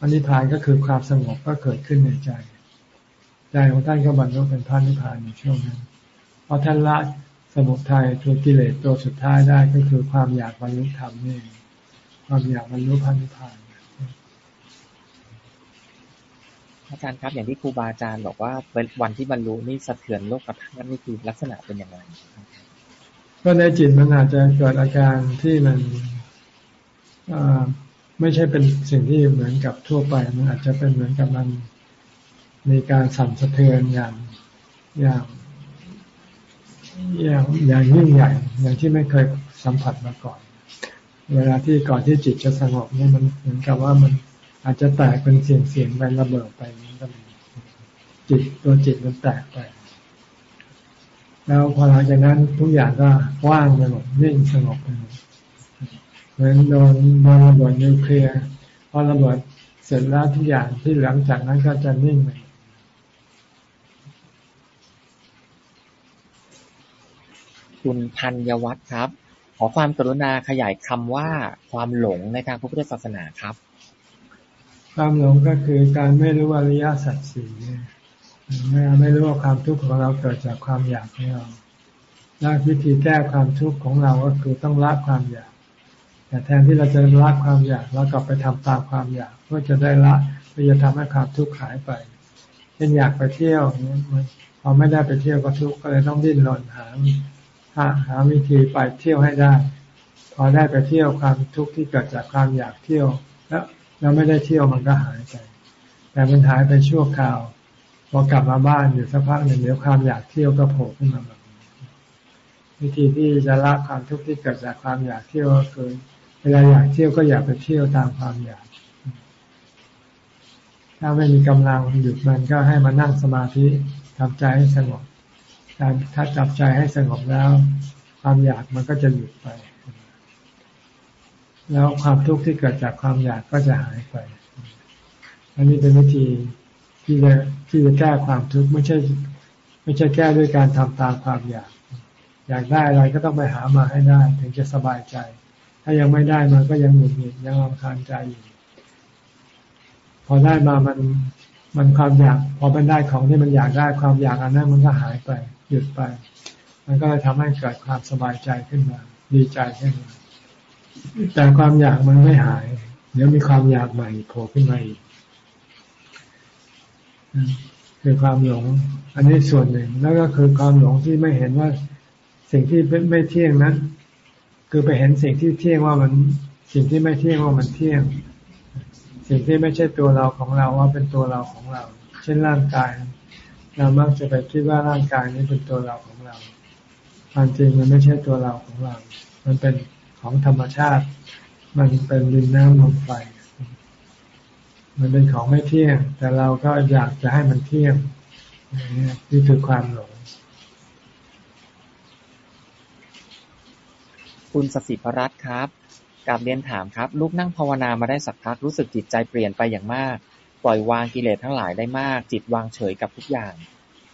ระนิพพานก็คือความสงบก็เกิดขึ้นในใจ ใจของท่านก็บรรลุเป็นพระนิพพานในช่วงนั้นพอท่านละสมุทัยตัวกิเลสตัวสุดท้ายได้ก็คือความอยากบรรลุธรรมนี่ความอยากบรรลุพระนิพพานอาจารย์ครับอย่างที่ครูบาอาจารย์บอกว่าเป็นวันที่บรรลุนี่สะเทือนโลกกระทานนี่คือลักษณะเป็นอย่างไรก็ในจิตมันอาจจะเกิดอาการที่มัน ไม่ใช่เป็นสิ่งที่เหมือนกับทั่วไป มันอาจจะเป็นเหมือนกับมันมีการสั่นสะเทือนอย่างอย่างอย่างอย่างยิ่งใหญ่ อย่างที่ไม่เคยสัมผัสมาก่อน เวลาที่ก่อนที่จิตจะสงบนี่มันเหมือนกับว่ามันอาจจะแตกเป็นเสียงเสียงไประเบิดไปนี่ก็มีจิตตัวจิตมันแตกไป แล้วพอหลังจากนั้นทุกอย่างก็ว่างไปหมดนิ่งสงบไปหมด เหมือนโดนโดนระเบิดนิวเคลียร์พอระเบิดเสร็จแล้วทุกอย่างที่หลังจากนั้นก็จะนิ่งไปคุณพันยวัฒน์ครับ ขอความกรุณาขยายคำว่าความหลงในทางพระพุทธศาสนาครับ ความหลงก็คือการไม่รู้อริยสัจสี่ไม่ไม่รู้ว่าความทุกข์ของเราเกิดจากความอยากของเราและวิธีแก้ความทุกข์ของเราก็คือต้องละความอยาก แต่แทนที่เราจะละความอยากเรากลับไปทำตามความอยากเพื่อจะได้ละเพื่อจะทำให้ความทุกข์หายไปเช่นอยากไปเที่ยวพอไม่ได้ไปเที่ยวก็ทุกข์ก็เลยต้องดิ้นรนหาหาหาวิธีไปเที่ยวให้ได้ พอได้ไปเที่ยวความทุกข์ที่เกิดจากความอยากเที่ยว แล้วแล้วไม่ได้เที่ยวมันก็หายไป แต่มันหายไปชั่วคราวพอกลับมาบ้านอยู่สักพักหนึ่งเดี๋ยวความอยากเที่ยวก็โผล่ขึ้นมาวิธีที่จะละความทุกข์ที่เกิดจากความอยากเที่ยวก็คือ เวลาอยากเที่ยวก็อยากไปเที่ยวตามความอยาก ถ้าไม่มีกำลังหยุดมันก็ให้มานั่งสมาธิทำใจให้สงบการถ้าจับใจให้สงบแล้ว ความอยากมันก็จะหยุดไป แล้วความทุกข์ที่เกิดจากความอยากก็จะหายไป อันนี้เป็นวิธีที่จะที่จะแก้ความทุกข์ไม่ใช่ ไม่ใช่แก้ด้วยการทำตามความอยาก อยากได้อะไรก็ต้องไปหามาให้ได้ ถึงจะสบายใจ ถ้ายังไม่ได้มันก็ยังหงุดหงิดยังรำคาญใจอยู่พอได้มามันมันความอยาก พอมันได้ของที่มันอยากได้ความอยากอันนั้นมันก็หายไป หยุดไป มันก็เลยทำให้เกิดความสบายใจขึ้นมา ดีใจขึ้นมาแต่ความอยากมันไม่หาย เดี๋ยวมีความอยากใหม่โผล่ขึ้นมาอีกคือความหลง อันนี้ส่วนหนึ่งแล้วก็คือความหลงที่ไม่เห็นว่าสิ่งที่ไม่เที่ยงนั้น คือไปเห็นสิ่งที่เที่ยงว่ามันสิ่งที่ไม่เที่ยงว่ามันเที่ยง สิ่งที่ไม่ใช่ตัวเราของเราว่าเป็นตัวเราของเรา เช่นร่างกาย เรามักจะไปคิดว่าร่างกายนี้เป็นตัวเราของเราความจริงมันไม่ใช่ตัวเราของเรา มันเป็นของธรรมชาติ มันเป็นดินน้ำลมไฟ มันเป็นของไม่เที่ยง แต่เราก็อยากจะให้มันเที่ยงนี่คือความหลง คุณสสิพรัตน์ครับกับเรียนถามครับ ลูกนั่งภาวนามาได้สักพักรู้สึกจิตใจเปลี่ยนไปอย่างมาก ปล่อยวางกิเลสทั้งหลายได้มาก จิตวางเฉยกับทุกอย่าง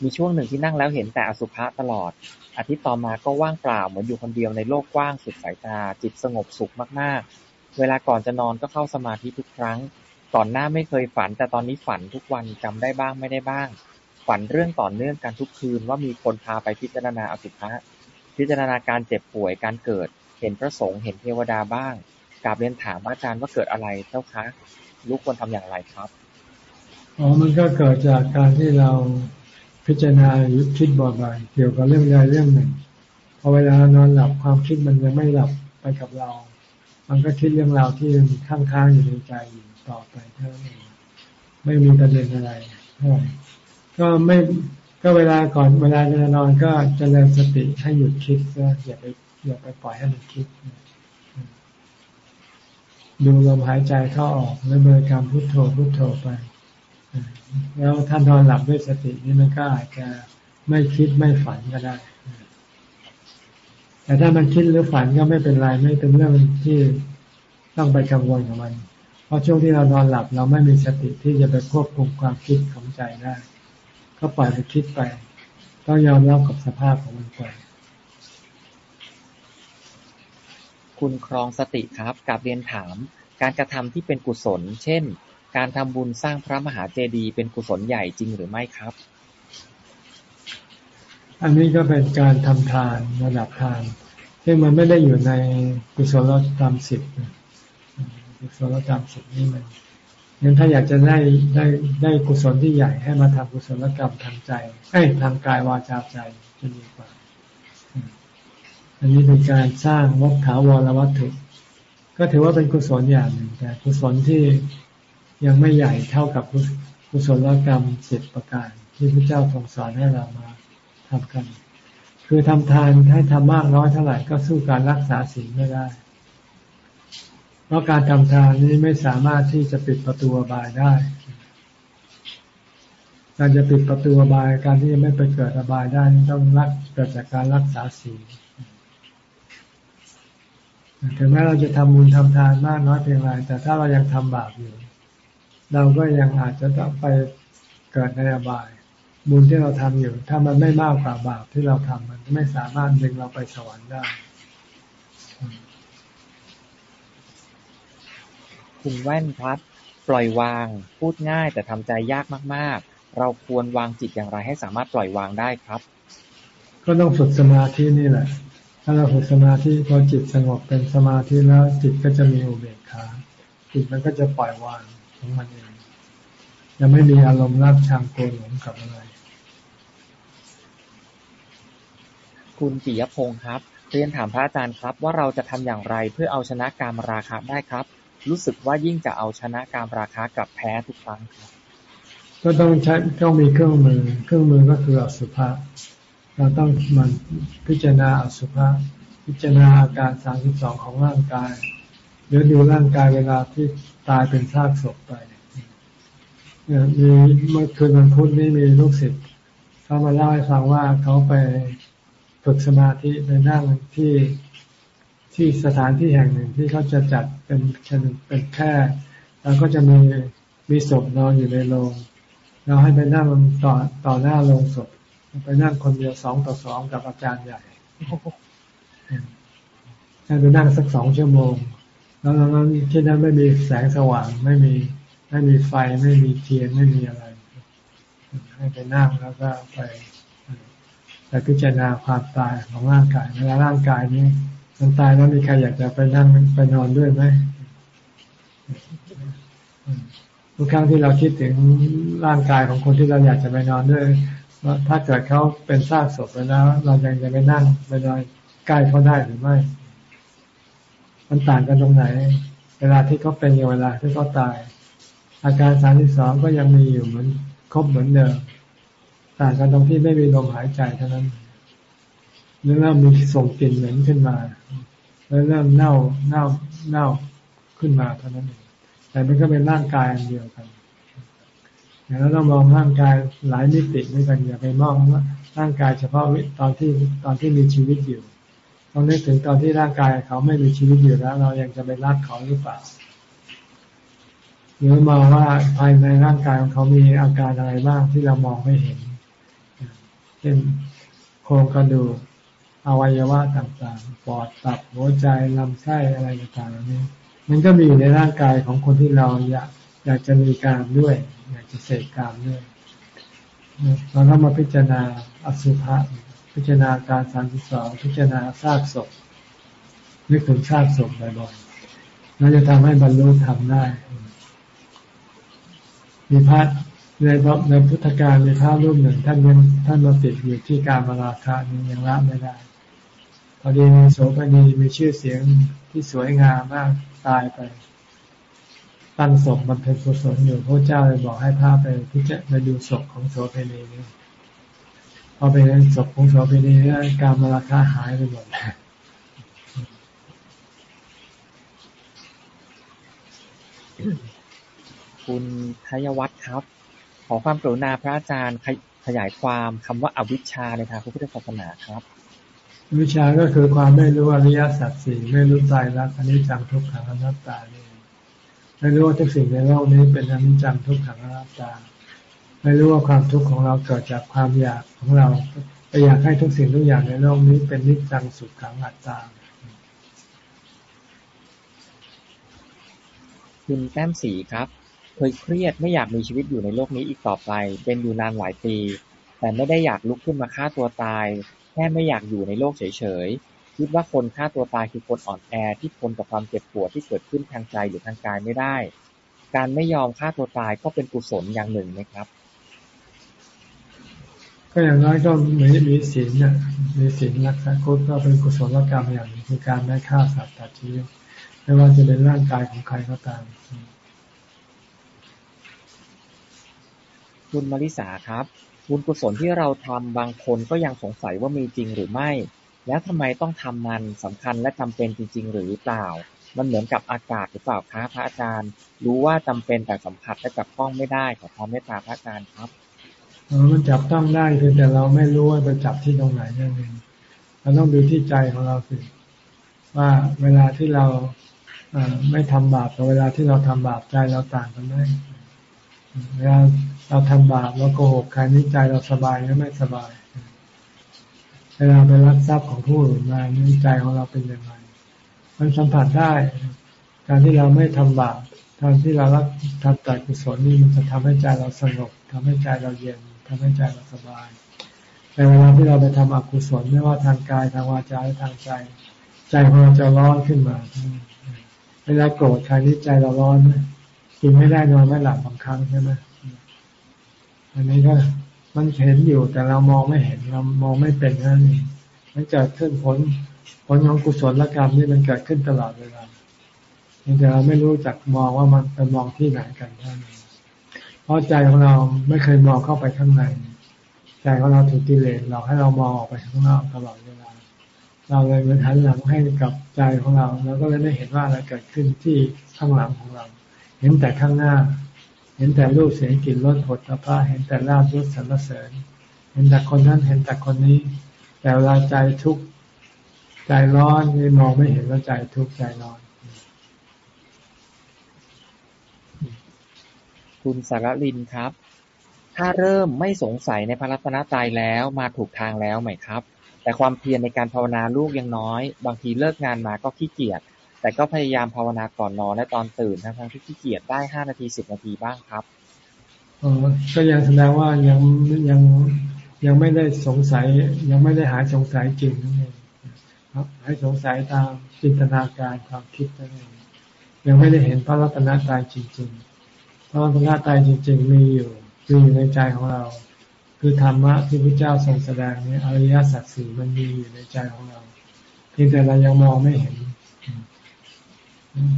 มีช่วงหนึ่งที่นั่งแล้วเห็นแต่อสุภะตลอด อาทิตย์ต่อมาก็ว่างเปล่าเหมือนอยู่คนเดียวในโลกกว้างสุดสายตา จิตสงบสุขมากๆ เวลาก่อนจะนอนก็เข้าสมาธิทุกครั้ง ก่อนหน้าไม่เคยฝัน แต่ตอนนี้ฝันทุกวันจำได้บ้างไม่ได้บ้าง ฝันเรื่องต่อเนื่องกันทุกคืนว่ามีคนพาไปพิจารณาอสุภะพิจารณาการเจ็บป่วยการเกิด เห็นพระสงฆ์เห็นเทวดาบ้างกราบเรียนถามอาจารย์ว่าเกิดอะไรเจ้าคะลูกควรทำอย่างไรครับอ๋อมันก็เกิดจากการที่เราพิจารณาคิดบ่อยๆเกี่ยวกับเรื่องใดเรื่องหนึ่งพอเวลานอนหลับความคิดมันยังไม่หลับไปกับเรา มันก็คิดเรื่องราวที่ข้างๆอยู่ในใจอยู่ต่อไปเท่านั้นไม่มีประเด็นอะไรก็ไม่ ก็เวลาก่อนเวลาจะนอนก็จเจริญสติให้หยุดคิดซะอย่าไปอย่าไปปล่อยให้มันคิด ดูลมหายใจเข้าออกแล้วบริกรรมพุทโธพุทโธไป แล้วท่านนอนหลับด้วยสตินี่มันก็อาจจะไม่คิดไม่ฝันก็ได้ แต่ถ้ามันคิดหรือฝันก็ไม่เป็นไรไม่เป็นเรื่องที่ต้องไปกังวลกับมัน เพราะช่วงที่เรานอนหลับเราไม่มีสติที่จะไปควบคุมความคิดของใจได้ ก็ปล่อยไปคิดไปต้องยอมรับกับสภาพของมันไปคุณครองสติครับกับเรียนถาม การกระทำที่เป็นกุศล เช่น การทำบุญสร้างพระมหาเจดีย์เป็นกุศลใหญ่จริงหรือไม่ครับ อันนี้ก็เป็นการทำทานระดับทานซึ่งมันไม่ได้อยู่ในกุศลธรรมสิบกุศลธรรมสิบนี่มัน งั้นถ้าอยากจะได้ได้ได้กุศลที่ใหญ่ให้มาทำกุศลกรรมทางใจให้ทางกายวาจาใจจะดีกว่า อันนี้เป็นการสร้างวัฏถาวรวัตถุ ก็ถือว่าเป็นกุศลอย่างหนึ่งแต่กุศลที่ยังไม่ใหญ่เท่ากับกุศลกรรมเสิบประการ ที่พระเจ้าทรงสอนให้เรามาทำกัน คือทำทานให้ทำมากน้อยเท่าไหร่ก็สู้การรักษาศีลไม่ได้ เพราะการทำทานนี้ไม่สามารถที่จะปิดประตูบายได้ การจะปิดประตูบายการที่จะไม่ไปเกิดอบายได้ต้องรักเกิดจากการรักษาศีลถึงแม้เราจะทำบุญทำทานมากน้อยเพียงไรแต่ถ้าเรายังทำบาปอยู่ เราก็ยังอาจจะต้องไปเกิดในอบาย บุญที่เราทำอยู่ ถ้ามันไม่มากกว่าบาปที่เราทำมันไม่สามารถดึงเราไปสวรรค์ได้ คุณแว่นพัด ปล่อยวาง พูดง่ายแต่ทำใจยากมาก ๆ เราควรวางจิตอย่างไรให้สามารถปล่อยวางได้ครับ ก็ต้องฝึกสมาธินี่แหละ ถ้าเราฝึกสมาธิพอจิตสงบเป็นสมาธิแล้วจิตก็จะมีอุเบกขาจิตมันก็จะปล่อยวางของมันเองยังไม่มีอารมณ์รักชังโกรธหลงกับอะไรคุณปิยพงศ์ครับ เรียนถามพระอาจารย์ครับ ว่าเราจะทำอย่างไรเพื่อเอาชนะการราคะได้ครับ รู้สึกว่ายิ่งจะเอาชนะการราคะกับแพ้ทุกครั้งครับก็ต้องใช้ต้องมีเครื่องมือ เครื่องมือก็คืออสุภะเราต้องมันพิจารณาอสุภะพิจารณาอาการสามสิบสองของร่างกายเดี๋ยวดูร่างกายเวลาที่ตายเป็นซากศพไปมีเมื่อคืนวันพุธนี้มีลูกศิษย์เขามาเล่าให้ฟังว่าเขาไปฝึกสมาธิไปนั่งที่ที่สถานที่แห่งหนึ่งที่เขาจะจัด เป็นเป็นแค่แล้วก็จะมีมีศพนอนอยู่ในโรงเราให้ไปนั่งต่อต่อหน้าโรงศพไปนั่งคนเดียวสองต่อสองกับอาจารย์ใหญ่ให้ไปนั่งสักสองชั่วโมง แล้วนั้นที่นั้นไม่มีแสงสว่างไม่มีไม่มีไฟไม่มีเทียนไม่มีอะไร ให้ไปนั่งแล้วก็ไปไปพิจารณาความตายของร่างกายเวลาร่างกายนี้ มันตายแล้วมีใครอยากจะไปนั่งไปนอนด้วยไหมทุกครั้งที่เราคิดถึงร่างกายของคนที่เราอยากจะไปนอนด้วยว่าถ้าเกิดเขาเป็นซากศพไปแล้ว เรายังจะไปนั่งไปนอนใกล้เขาได้หรือไม่ มันต่างกันตรงไหน เวลาที่เขาเป็นกับเวลาที่เขาตาย อาการสามที่สองก็ยังมีอยู่เหมือนครบเหมือนเดิม ต่างกันตรงที่ไม่มีลมหายใจเท่านั้น หรือว่ามีส่งกลิ่นเหม็นขึ้นมา แล้วเริ่มเน่าเน่าเน่าขึ้นมาเท่านั้นเองแต่มันก็เป็นร่างกายอันเดียวกันอย่างนั้นเรามองร่างกายหลายมิติด้วยกันอย่าไปมองว่าร่างกายเฉพาะตอนที่ตอนที่มีชีวิตอยู่ต้องนึกถึงตอนที่ร่างกายเขาไม่มีชีวิตอยู่แล้ว เรายังจะไปรักเขาหรือเปล่าหรือมองว่าภายในร่างกายของเขามีอาการอะไรบ้างที่เรามองไม่เห็นเช่นโครงกระดูก อวัยวะต่างๆ ปอดตับหัวใจลำไส้อะไรต่างๆนี้ มันก็มีอยู่ในร่างกายของคนที่เราอยากอยากจะมีการด้วย อยากจะเสกการด้วยเราต้องมาพิจารณาอสุภะพิจารณาการสามสิบสองพิจารณาซากศพนึกถึงซากศพบ่อยๆแล้วจะทำให้บรรลุธรรมได้มีพระ ในในพุทธการมีพระรูปหนึ่ง ท่านยังท่านมาติดอยู่ที่การมาราคานี้ยังละไม่ได้ พอดีมีโสภณีมีชื่อเสียงที่สวยงามมากตายไปตั้งศพบำเพ็ญกุศลอยู่พระเจ้าเลยบอกให้พาไปพิจารณาดูศพของโสภณีนี้พอไปเห็นศพของโสภณีแล้การมาราคาหายไปหมดคุณทยวัฒน์ครับ ขอความกรุณาพระอาจารย์ขยายความคำว่าอวิชชาในทางพระพุทธศาสนาครับวิชาก็คือความไม่รู้อริยสัจสี่ไม่รู้ใจรักอนิจจังทุกขังอนัตตานี่ไม่รู้ว่าทุกสิ่งในโลกนี้เป็นอนิจจังทุกขังอนัตตา ไม่รู้ว่าความทุกข์ของเราเกิดจากความอยากของเราไปอยากให้ทุกสิ่งทุกอย่างในโลกนี้เป็นนิจจังสุขขังอัตตาคุณแต้มสีครับ เคยเครียดไม่อยากมีชีวิตอยู่ในโลกนี้อีกต่อไป เป็นอยู่นานหลายปี แต่ไม่ได้อยากลุกขึ้นมาฆ่าตัวตาย แค่ไม่อยากอยู่ในโลกเฉยๆ คิดว่าคนฆ่าตัวตายคือคนอ่อนแอที่ทนกับความเจ็บปวดที่เกิดขึ้นทางใจหรือทางกายไม่ได้ การไม่ยอมฆ่าตัวตายก็เป็นกุศลอย่างหนึ่งไหมครับ ก็อย่างน้อยก็เหมือนมีศีลเนี่ยมีศีลรักษาคุก็เป็นกุศลกรรมอย่างคือการไม่ฆ่าสัตว์ตัดชีวิตไม่ว่าจะเป็นร่างกายของใครก็ตาม คุณมาริสาครับ บุญกุศลที่เราทำบางคนก็ยังสงสัยว่ามีจริงหรือไม่ แล้วทำไมต้องทำมันสำคัญและจำเป็นจริง ๆ หรือเปล่า มันเหมือนกับอากาศหรือเปล่าคะพระอาจารย์ รู้ว่าจำเป็นแต่สัมผัสและจับต้องไม่ได้ขอความเมตตาพระอาจารย์ครับมันจับต้องได้คือแต่เราไม่รู้ว่าไปจับที่ตรงไหนนั่นเองเราต้องดูที่ใจของเราสิว่าเวลาที่เราไม่ทำบาปกับเวลาที่เราทำบาปใจเราต่างกันไหมเวลา เราทำบาปเราโกหกใครนี่ใจเราสบายหรือไม่สบาย เวลาไปรักทรัพย์ของผู้อื่นมานี่ใจของเราเป็นยังไง มันสัมผัสได้ การที่เราไม่ทำบาปการที่เรารักทำแต่กุศลนี่มันจะทำให้ใจเราสงบทำให้ใจเราเย็นทำให้ใจเราสบาย แต่เวลาที่เราไปทำอกุศลไม่ว่าทางกายทางวาจาหรือทางใจ ใจของเราจะร้อนขึ้นมา เวลาโกรธใครนี่ใจเราร้อนไหมกินไม่ได้นอนไม่หลับบางครั้งใช่ไหม อันนี้ก็มันเห็นอยู่แต่เรามองไม่เห็นเรามองไม่เป็นนั่นเองมันเกิดขึ้นผลผลของกุศลกรรมนี่มันเกิดขึ้นตลอดเวลาแต่เราไม่รู้จักมองว่ามันไปมองที่ไหนกันท่านเพราะใจของเราไม่เคยมองเข้าไปข้างในใจของเราถูกกิเลสเราให้เรามองออกไปข้างนอกตลอดเวลาเราเลยเหมือนหันหลังให้กับใจของเราเราก็เลยไม่เห็นว่าอะไรเกิดขึ้นที่ข้างหลังของเรา เห็นแต่ข้างหน้า เห็นแต่รูปเสียงกลิ่นรสผลตภะเห็นแต่ลาบยศสรรเสริญ เห็นแต่คนนั้นเห็นแต่คนนี้ แต่เวลาใจทุกข์ใจร้อนนี่มองไม่เห็นว่าใจทุกข์ใจร้อน คุณสารลินครับ ถ้าเริ่มไม่สงสัยในพระรัตนตรัยแล้วมาถูกทางแล้วไหมครับ แต่ความเพียรในการภาวนาลูกยังน้อย บางทีเลิกงานมาก็ขี้เกียจ แต่ก็พยายามภาวนาก่อนนอนและตอนตื่นทั้งที่ขี้เกียจได้ห้านาทีสิบนาทีบ้างครับอ๋อก็ยังแสดงว่ายังยังยังไม่ได้สงสัย ยังไม่ได้หายสงสัยจริงนั่นเองครับให้สงสัยตามจินตนาการความคิดนั่นเองยังไม่ได้เห็นพระรัตนตรัยจริง ๆ พระรัตนตรัยจริง ๆ มีอยู่มีอยู่ในใจของเรา คือธรรมะที่พระเจ้าทรงแสดงนี้อริยสัจสี่มันมีอยู่ในใจของเราเพียงแต่เรายังมองไม่เห็น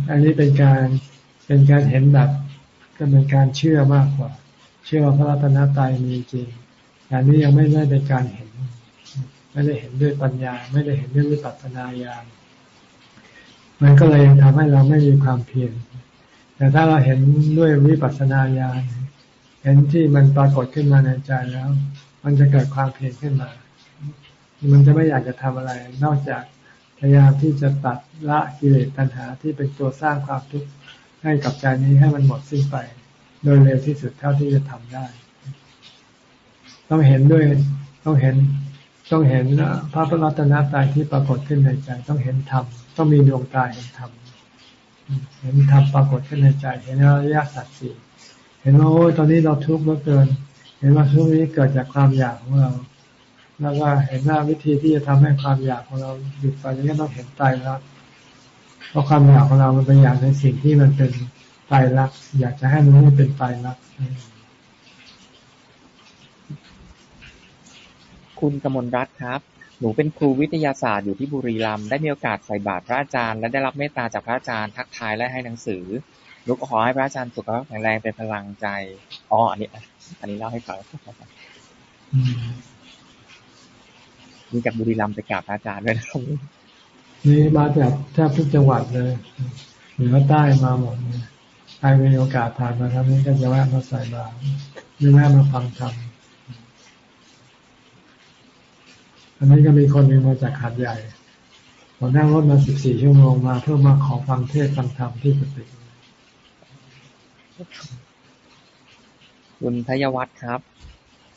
อันนี้เป็นการเป็นการเห็นแบบก็เป็นการเชื่อมากกว่า เชื่อว่าพระรัตนตรัยมีจริงอันนี้ยังไม่ได้เป็นการเห็น ไม่ได้เห็นด้วยปัญญา ไม่ได้เห็นด้วยวิปัสสนาญาณมันก็เลยทำให้เราไม่มีความเพียรแต่ถ้าเราเห็นด้วยวิปัสสนาญาณเห็นที่มันปรากฏขึ้นมาในใจแล้ว มันจะเกิดความเพียรขึ้นมา มันจะไม่อยากจะทำอะไร นอกจาก พยายามที่จะตัดละกิเลสตัณหาที่เป็นตัวสร้างความทุกข์ให้กับใจนี้ให้มันหมดสิ้นไป โดยเร็วที่สุดเท่าที่จะทำได้ ต้องเห็นด้วยต้องเห็นต้องเห็นพระพุทธรัตนตรัยที่ปรากฏขึ้นในใจ ต้องเห็นธรรมต้องมีดวงตาเห็นธรรมเห็นธรรมปรากฏขึ้นในใจ เห็นอริยสัจสี่เห็นว่าโอ้ตอนนี้เราทุกข์เหลือเกิน เห็นว่าทุกข์นี้เกิดจากความอยากของเรา แล้วก็เห็นว่าวิธีที่จะทำให้ความอยากของเราหยุดไปนี้ก็ต้องเห็นตายรักเพราะความอยากของเรามันเป็นอยากในสิ่งที่มันเป็นตายรักอยากจะให้มันไม่เป็นตายรักคุณกมลรัตน์ครับ หนูเป็นครูวิทยาศาสตร์อยู่ที่บุรีรัมย์ได้มีโอกาสใส่บาตรพระอาจารย์ และได้รับเมตตาจากพระอาจารย์ทักทายและให้หนังสือหนูก็ขอให้พระอาจารย์สุขภาพแข็งแรงเป็นพลังใจ อ๋อ อันนี้ อันนี้เล่าให้ฟัง มีจากบุรีรัมย์ไปกราบพระอาจารย์ด้วยนะครับนี่มาจากแทบทุกจังหวัดเลยเหนือใต้มาหมดเลยใครมีโอกาสผ่านมาทำนี้ก็จะแวะมาใส่บาตรหรือแวะมาฟังธรรมอันนี้ก็มีคนนึงมาจากขาดใหญ่ผมนั่งรถมาสิบสี่ชั่วโมงมาเพื่อมาขอฟังเทศฟังธรรมที่กุฏิคุณทยวัฒน์ครับ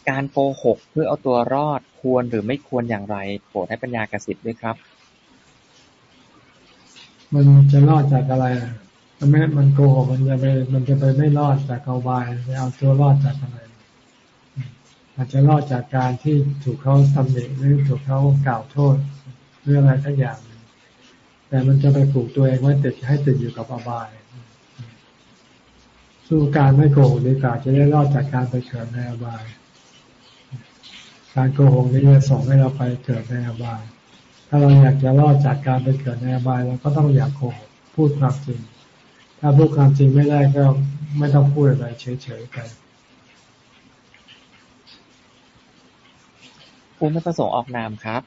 การโกหกเพื่อเอาตัวรอด ควรหรือไม่ควรอย่างไร โปรดให้ปัญญากระสิบด้วยครับ มันจะรอดจากอะไรมันไม่มันโกหกมันจะไปมันจะไปไม่รอดจากเอาบายไปเอาตัวรอดจากอะไร อาจจะรอดจากการที่ถูกเขาตำหนิหรือถูกเขากล่าวโทษเรื่องอะไรทั้งอย่าง แต่มันจะไปผูกตัวเองไว้ติดให้ติดอยู่กับอบายสู้การไม่โกหกดีกว่าจะได้รอดจากการไปเกิดในอบาย การโกหกนี้จะส่งให้เราไปเกิดในอบาย ถ้าเราอยากจะรอดจากการไปเกิดในอบายเราก็ต้องอยากโกหกพูดความจริง ถ้าพูดความจริงไม่ได้ก็ไม่ต้องพูดอะไรเฉยๆไปผู้ไม่ประสงค์ออกนามครับ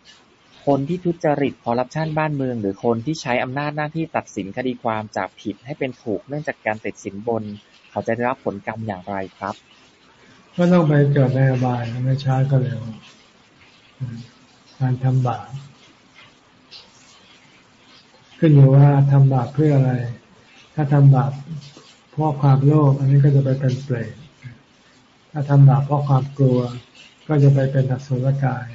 คนที่ทุจริตคอร์รัปชันบ้านเมือง หรือคนที่ใช้อำนาจหน้าที่ตัดสินคดีความจากผิดให้เป็นถูกเนื่องจากการติดสินบน เขาจะได้รับผลกรรมอย่างไรครับ ก็ต้องไปเกิดในอบายไม่ช้าก็เร็วการทำบาปขึ้นอยู่ว่าทำบาปเพื่ออะไร ถ้าทำบาปเพราะความโลภอันนี้ก็จะไปเป็นเปรตถ้าทำบาปเพราะความกลัว ก็จะไปเป็นอสุรกาย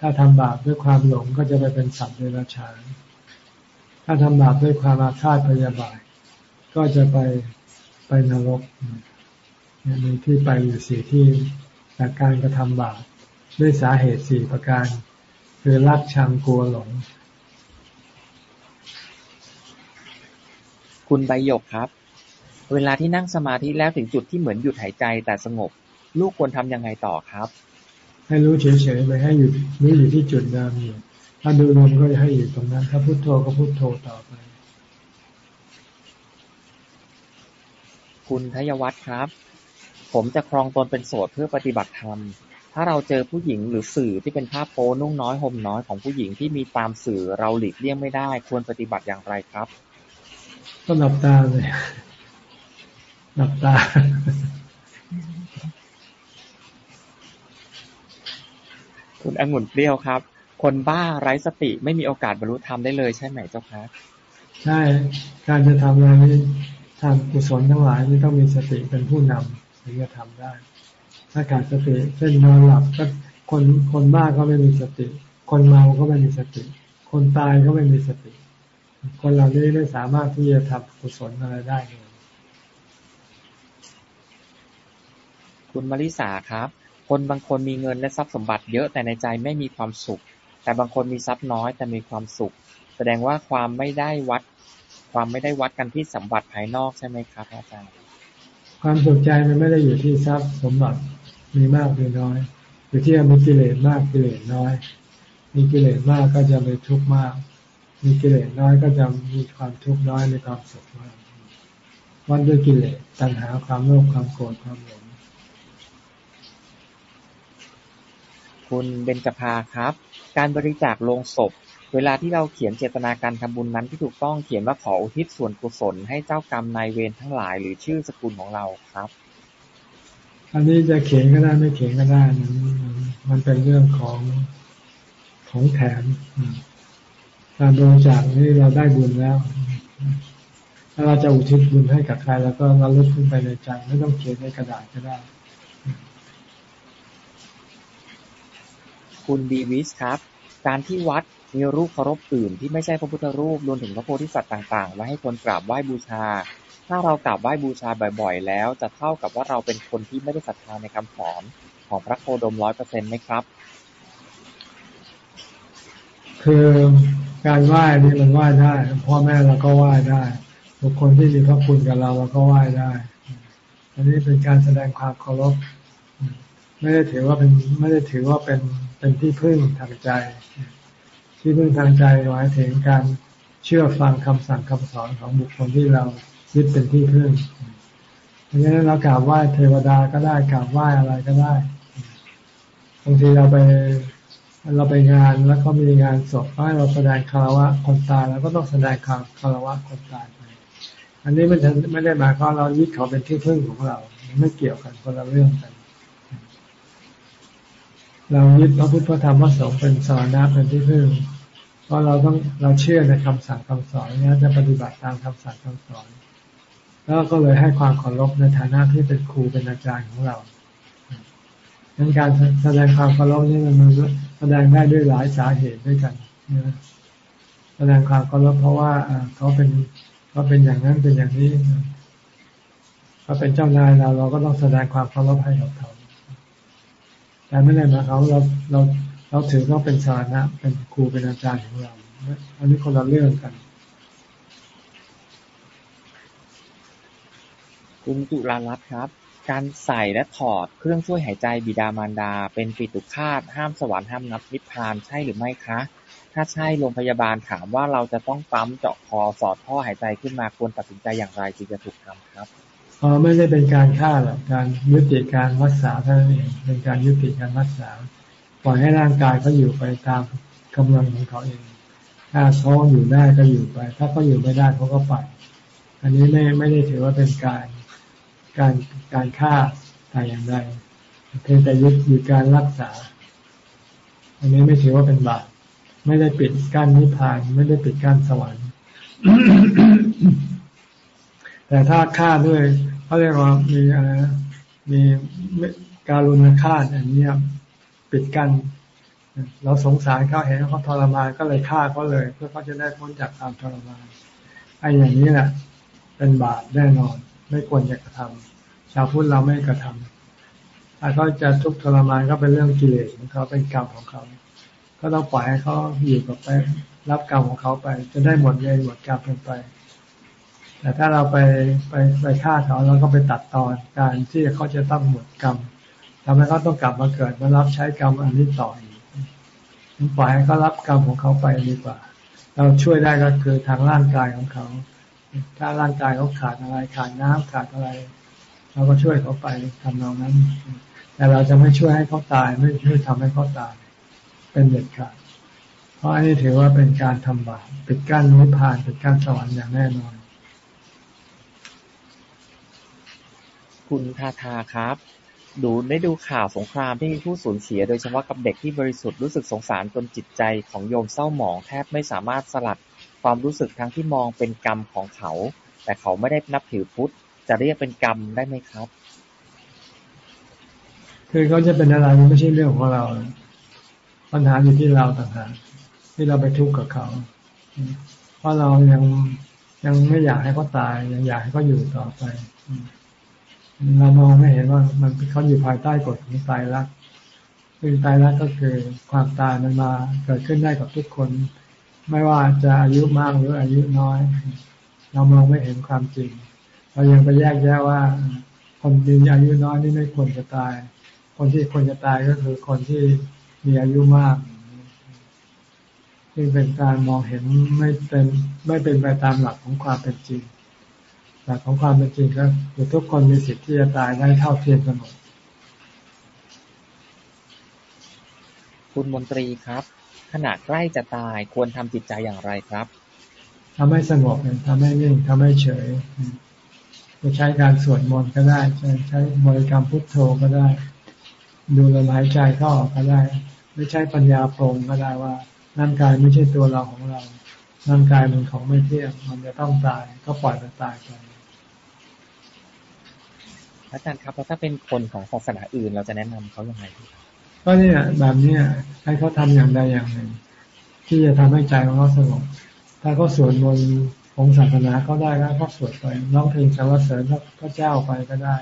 ถ้าทำบาปด้วยความหลงก็จะไปเป็นสัตว์เดรัจฉาน ถ้าทำบาปด้วยความอาฆาตพยาบาทก็จะไปไปนรก มีที่ไปอยู่สี่ที่จากการกระทำบาปด้วยสาเหตุสี่ประการ คือรักชังกลัวหลง คุณใบหยกครับ เวลาที่นั่งสมาธิแล้วถึงจุดที่เหมือนหยุดหายใจแต่สงบ ลูกควรทำยังไงต่อครับ ให้รู้เฉยๆไปให้อยู่รู้อยู่ที่จุดเดิมอยู่ถ้าดูลมก็ให้อยู่ตรงนั้น ถ้าพุโทโธก็พุโทโธต่อไปคุณทยวัฒน์ครับ ผมจะครองตนเป็นโสดเพื่อปฏิบัติธรรม ถ้าเราเจอผู้หญิงหรือสื่อที่เป็นภาพโป๊นุ่งน้อยห่มน้อยของผู้หญิงที่มีตามสื่อเราหลีกเลี่ยงไม่ได้ ควรปฏิบัติอย่างไรครับก็หลับตาเลยหลับตา คุณองุ่นเปรี้ยวครับ คนบ้าไร้สติไม่มีโอกาสบรรลุธรรมได้เลยใช่ไหมเจ้าคะใช่ การจะทำอะไรนี้ทำกุศลทั้งหลายนี่ต้องมีสติเป็นผู้นำ ถึงจะทำได้ ถ้าขาดสติเช่นนอนหลับก็คนคนบ้าก็ไม่มีสติ คนเมาก็ไม่มีสติ คนตายก็ไม่มีสติ คนเหล่านี้ไม่สามารถที่จะทำกุศลอะไรได้เลยคุณมาริสาครับ คนบางคนมีเงินและทรัพย์สมบัติเยอะแต่ในใจไม่มีความสุข แต่บางคนมีทรัพย์น้อยแต่มีความสุข แสดงว่าความไม่ได้วัด ความไม่ได้วัดกันที่สมบัติภายนอกใช่ไหมครับอาจารย์ ความสุขใจมันไม่ได้อยู่ที่ทรัพย์สมบัติมีมากหรือน้อย อยู่ที่มีกิเลสมากกิเลสน้อย มีกิเลสมากก็จะมีทุกข์มาก มีกิเลสน้อยก็จะมีความทุกข์น้อยในความสุขมากวันด้วยกิเลสตัณหาความโลภความโกรธความหลงคุณเบญจภาครับ การบริจาคโลงศพ เวลาที่เราเขียนเจตนาการทำบุญนั้นที่ถูกต้องเขียนว่าขออุทิศส่วนกุศลให้เจ้ากรรมนายเวรทั้งหลาย หรือชื่อสกุลของเราครับ อันนี้จะเขียนก็ได้ไม่เขียนก็ได้มันมันเป็นเรื่องของของแถมการบริจาคนี่เราได้บุญแล้ว ถ้าเราจะอุทิศบุญให้กับใครแล้วก็เราลึกขึ้นไปในใจไม่ต้องเขียนในกระดาษก็ได้ คุณดีวิสครับ การที่วัด มีรูปเคารพอื่นที่ไม่ใช่พระพุทธรูปรวมถึงพระโพธิสัตว์ต่าง ๆ ไว้ให้คนกราบไหว้บูชา ถ้าเรากราบไหว้บูชาบ่อยๆ แล้ว จะเท่ากับว่าเราเป็นคนที่ไม่ได้ศรัทธาในคำสอนของพระโคดมร้อยเปอร์เซ็นต์ไหมครับ คือการไหว้นี่มันไหว้ได้ พ่อแม่เราก็ไหว้ได้ บุคคลที่มีพระคุณกับเราเราก็ไหว้ได้ อันนี้เป็นการแสดงความเคารพไม่ได้ถือว่าเป็นไม่ได้ถือว่าเป็นเป็นที่พึ่งทางใจ ที่พึ่งทางใจหมายถึงการเชื่อฟังคำสั่งคำสอนของบุคคลที่เรายึดเป็นที่พึ่งเพราะฉะนั้นเรากราบไหว้เทวดาก็ได้กราบไหว้อะไรก็ได้บางทีเราไปเราไปงานแล้วก็มีงานศพให้เราแสดงคารวะคนตายแล้วก็ต้องแสดงคารวะคนตายไปอันนี้มันไม่ได้หมายความเรายึดเขาเป็นที่พึ่งของเรา ไม่เกี่ยวกันคนละเรื่องกัน เรายึดพระพุทธธรรมพระสงฆ์เป็นสาระเป็นที่พึ่ง ราะเราต้องเราเชื่อในคำสั่งคำสอนนี้จะปฏิบัติตามคำสั่งคำสอน แล้วก็เลยให้ความเคารพในฐานะที่เป็นครูเป็นอาจารย์ของเราดังการแสดงความเคารพนี่มันแสดงได้ด้วยหลายสาเหตุด้วยกันแสดงความเคารพเพราะว่าเขาเป็นเขาเป็นอย่างนั้นเป็นอย่างนี้เขาเป็นเจ้านายเราเราก็ต้องแสดงความเคารพให้กับเขาแต่ไม่ได้หมายความเราเรา เราถือเขาเป็นสาระเป็นครูเป็นอาจารย์ของเราอันนี้คนละเรื่องกัน คุณจุลารัตน์ครับ การใส่และถอดเครื่องช่วยหายใจบิดามารดา เป็นปิตุคาตห้ามสวรรค์ห้ามนับนิพพานใช่หรือไม่คะ ถ้าใช่โรงพยาบาลถามว่าเราจะต้องปั๊มเจาะคอสอดท่อหายใจขึ้นมาควรตัดสินใจอย่างไรจึงจะถูกทำครับอ๋อไม่ได้เป็นการฆ่าหรอกการยุติการรักษาเท่านั้นเองเป็นการยุติการรักษา ปล่อยให้ร่างกายเขาอยู่ไปตามกำลังของเขาเอง ถ้าเขาอยู่ได้ก็อยู่ไป ถ้าเขาอยู่ไม่ได้เขาก็ไปอันนี้ไม่ไม่ได้ถือว่าเป็นการการการฆ่าแต่อย่างใดเพียงแต่ยุดหยุดการรักษา อันนี้ไม่ถือว่าเป็นบาปไม่ได้ปิดกั้นนิพพาน ไม่ได้ปิดกั้นสวรรค์ แต่ถ้าฆ่าด้วยเขาเรียกว่ามีอะไรมีการุณฆาตอันนี้ ปิดกั้นเราสงสารเขาเห็นเขาทรมานก็เลยฆ่าเขาเลย เพื่อเขาจะได้พ้นจากความทรมานไอ้อย่างนี้แหละเป็นบาปแน่นอน ไม่ควรจะกระทำชาวพุทธเราไม่กระทำถ้าเขาจะทุกข์ทรมานก็เป็นเรื่องกิเลสของเขาเป็นกรรมของเขา ก็ต้องปล่อยให้เขาอยู่กับไปรับกรรมของเขาไป จะได้หมดเวรหมดกรรมไป แต่ถ้าเราไปไปไปฆ่าเขาเราก็ไปตัดตอนการที่เขาจะต้องหมดกรรม ทำให้เขาต้องกลับมาเกิดมารับใช้กรรมอันนี้ต่ออีกปล่อยให้เขารับกรรมของเขาไปดีกว่า เราช่วยได้ก็คือทางร่างกายของเขา ถ้าร่างกายเขาขาดอะไรขาดน้ำขาดอะไร เราก็ช่วยเขาไปทำนองนั้น แต่เราจะไม่ช่วยให้เขาตาย ไม่ช่วยทำให้เขาตาย เป็นเด็ดขาดเพราะอันนี้ถือว่าเป็นการทำบาปปิดกั้นนิพพานปิดกั้นสวรรค์อย่างแน่นอน คุณทาทาครับ ดูได้ดูข่าวสงครามที่มีผู้สูญเสีย โดยเฉพาะกับเด็กที่บริสุทธิ์ รู้สึกสงสารจนจิตใจของโยมเศร้าหมอง แทบไม่สามารถสลัดความรู้สึกทั้งที่มองเป็นกรรมของเขา แต่เขาไม่ได้นับถือพุทธ จะเรียกเป็นกรรมได้ไหมครับ คือเขาจะเป็นอะไรมันไม่ใช่เรื่องของเรา ปัญหาอยู่ที่เราต่างหากที่เราไปทุกข์กับเขา เพราะเรายังยังไม่อยากให้เขาตาย ยังอยากให้เขาอยู่ต่อไป เรามองไม่เห็นว่ามันเขาอยู่ภายใต้กฎของตายรักซึ่งตายรักก็คือความตายมันมาเกิดขึ้นได้กับทุกคน ไม่ว่าจะอายุมากหรืออายุน้อย เรามองไม่เห็นความจริง เรายังไปแยกแยะว่า คนดีอายุน้อยนี่ไม่ควรจะตาย คนที่ควรจะตายก็คือคนที่มีอายุมากซึ่เป็นการมองเห็นไม่เป็นไม่เป็นไปตามหลักของความเป็นจริง หลักของความเป็นจริงก็คือทุกคนมีสิทธิ์ที่จะตายได้เท่าเทียมกันหมดคุณมนตรีครับ ขณะใกล้จะตายควรทำจิตใจอย่างไรครับทำให้สงบทำให้นิ่งทำให้เฉยจะใช้การสวดมนต์ก็ได้จะใช้บริกรรมพุทโธก็ได้ ดูลมหายใจเข้าออกก็ได้ ไม่ใช้ปัญญาปรงก็ได้ว่าร่างกายไม่ใช่ตัวเราของเราร่างกายมันของไม่เที่ยงมันจะต้องตายก็ปล่อยมันตายไป อาจารย์ครับแล้วถ้าเป็นคนของศาสนาอื่น เราจะแนะนำเขาอย่างไรก็เนี่ยแบบเนี้ยให้เขาทำอย่างใดอย่างหนึ่ง ที่จะทำให้ใจของเขาสงบถ้าเขาสวดมนต์ของศาสนาเขาได้แล้วก็สวดไปร้องเพลงสรรเสริญพระเจ้าไปก็ได้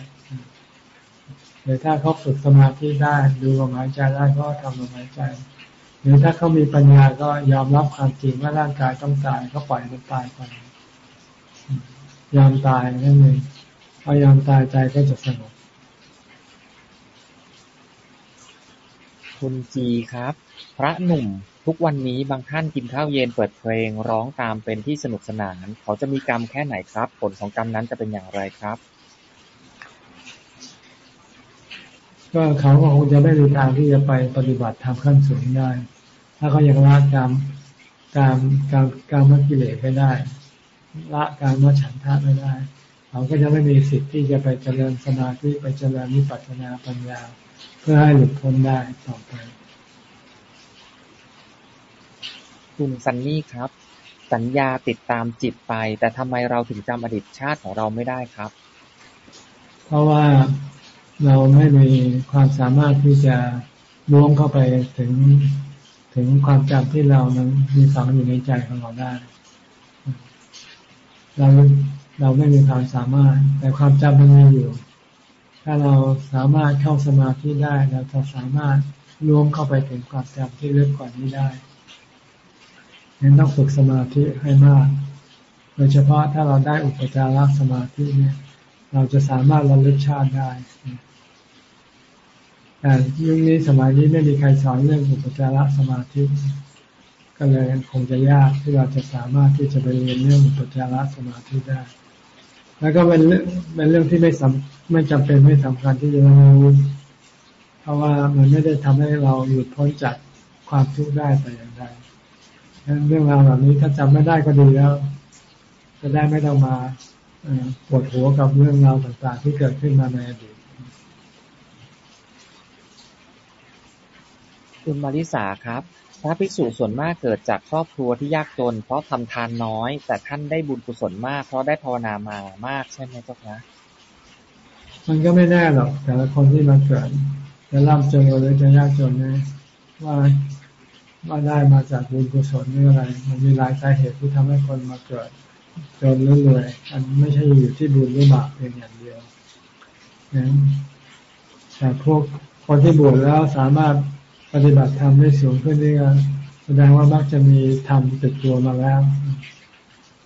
หรือถ้าเขาฝึกสมาธิได้ดูลมหายใจได้ก็ทำลมหายใจ หรือถ้าเขามีปัญญาก็ยอมรับความจริงว่าร่างกายต้องตายก็ปล่อยมันตายไปยอมตายนั่นเอง พอยอมตายใจก็จะสงบคุณจีครับ พระหนุ่มทุกวันนี้บางท่านกินข้าวเย็นเปิดเพลงร้องตามเป็นที่สนุกสนาน เขาจะมีกรรมแค่ไหนครับ ผลของกรรมนั้นจะเป็นอย่างไรครับ ก็เขาคงจะไม่มีทางที่จะไปปฏิบัติทำขั้นสูงได้ ถ้าเขายังละกรรมการการการมกิเลสไม่ได้ละการมฉันทะไม่ได้ เขาก็จะไม่มีสิทธิ์ที่จะไปเจริญสมาธิไปเจริญนิพพานาปัญญา เพื่อให้หลุดพ้นได้ต่อไปคุณซันนี่ครับ สัญญาติดตามจิตไป แต่ทำไมเราถึงจำอดีตชาติของเราไม่ได้ครับ เพราะว่าเราไม่มีความสามารถที่จะล้วงเข้าไปถึงถึงความจำที่เรานั้นมีฝังอยู่ในใจของเราได้ เรา เราไม่มีความสามารถ แต่ความจำมันมีอยู่ ถ้าเราสามารถเข้าสมาธิได้เราจะสามารถล้วงเข้าไปถึงความจำที่ลึกกว่านี้ได้ยังต้องฝึกสมาธิให้มาก โดยเฉพาะถ้าเราได้อุปจารสมาธิเนี่ย เราจะสามารถระลึกชาติได้แต่ยุคนี้สมัยนี้ไม่มีใครสอนเรื่องอุปจารสมาธิ ก็เลยคงจะยากที่เราจะสามารถที่จะไปเรียนเรื่องอุปจารสมาธิได้ แล้วก็เป็นเรื่องเป็นเรื่องที่ไม่สำไม่จำเป็นไม่สำคัญที่จะต้องรู้เพราะว่ามันไม่ได้ทำให้เราหยุดพ้นจากความทุกข์ได้แต่อย่างใดเรื่องราวเหล่านี้ถ้าจำไม่ได้ก็ดีแล้ว จะได้ไม่ต้องมาปวดหัวกับเรื่องราวต่างๆ ที่เกิดขึ้นมาในอดีตคุณมาริสาครับ พระภิกษุส่วนมากเกิดจากครอบครัวที่ยากจน เพราะทำทานน้อย แต่ท่านได้บุญกุศลมาก เพราะได้ภาวนามามากใช่ไหมเจ้าคะมันก็ไม่แน่หรอก แต่ละคนที่มาเกิดจะร่ำจนหรือจะยากจนนะว่าว่าได้มาจากบุญกุศลหรืออะไร มันมีหลายสาเหตุที่ทำให้คนมาเกิดจนหรือรวยอันไม่ใช่อยู่ที่บุญหรือบาปเพียงอย่างเดียวนะแต่พวกคนที่บวชแล้วสามารถ ปฏิบัติธรรมได้สูงขึ้นนี่ก็แสดงว่ามักจะมีธรรมติดตัวมาแล้ว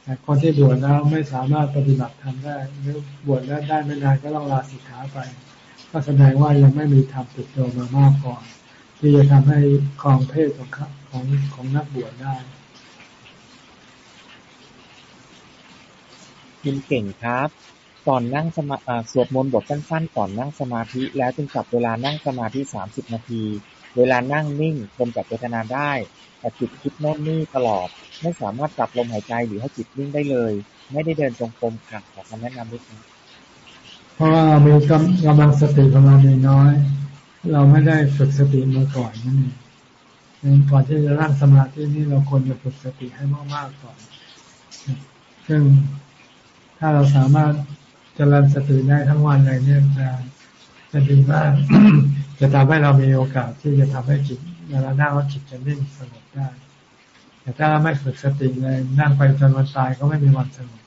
แต่คนที่บวชแล้วไม่สามารถปฏิบัติธรรมได้หรือบวชแล้วได้ไม่นานก็ต้องลาสิกขาไป ก็แสดงว่ายังไม่มีธรรมติดตัวมามากพอน ที่จะทำให้ครองเพศของของของนักบวชได้คุณเก่งครับก่อนนั่งสมาสวดมนต์บทสั้นๆก่อนนั่งสมาธิ แล้วจึงจับเวลานั่งสมาธิสามสิบนาที เวลานั่งนิ่งคนจับเวทนาได้ แต่จิตคิดโน่นนี่ตลอด ไม่สามารถจับลมหายใจหรือให้จิตนิ่งได้เลย ไม่ได้เดินจงกรมค่ะขอคำแนะนำด้วยครับเพราะว่ามีกำลังสติของเรามีน้อย เราไม่ได้ฝึกสติมาก่อนนั่นเองก่อนที่จะร่างสมาธินี่เราควรจะฝึกสติให้มากๆก่อน ซึ่งถ้าเราสามารถเจริญสติได้ทั้งวันเลยเนี่ยจะจะดีมาก จะทำให้เรามีโอกาสที่จะทำให้จิตเวลานั่งแล้วจิตจะนิ่งสงบได้ แต่ถ้าเราไม่ฝึกสติเลยนั่งไปจนวันตายก็ไม่มีวันสงบ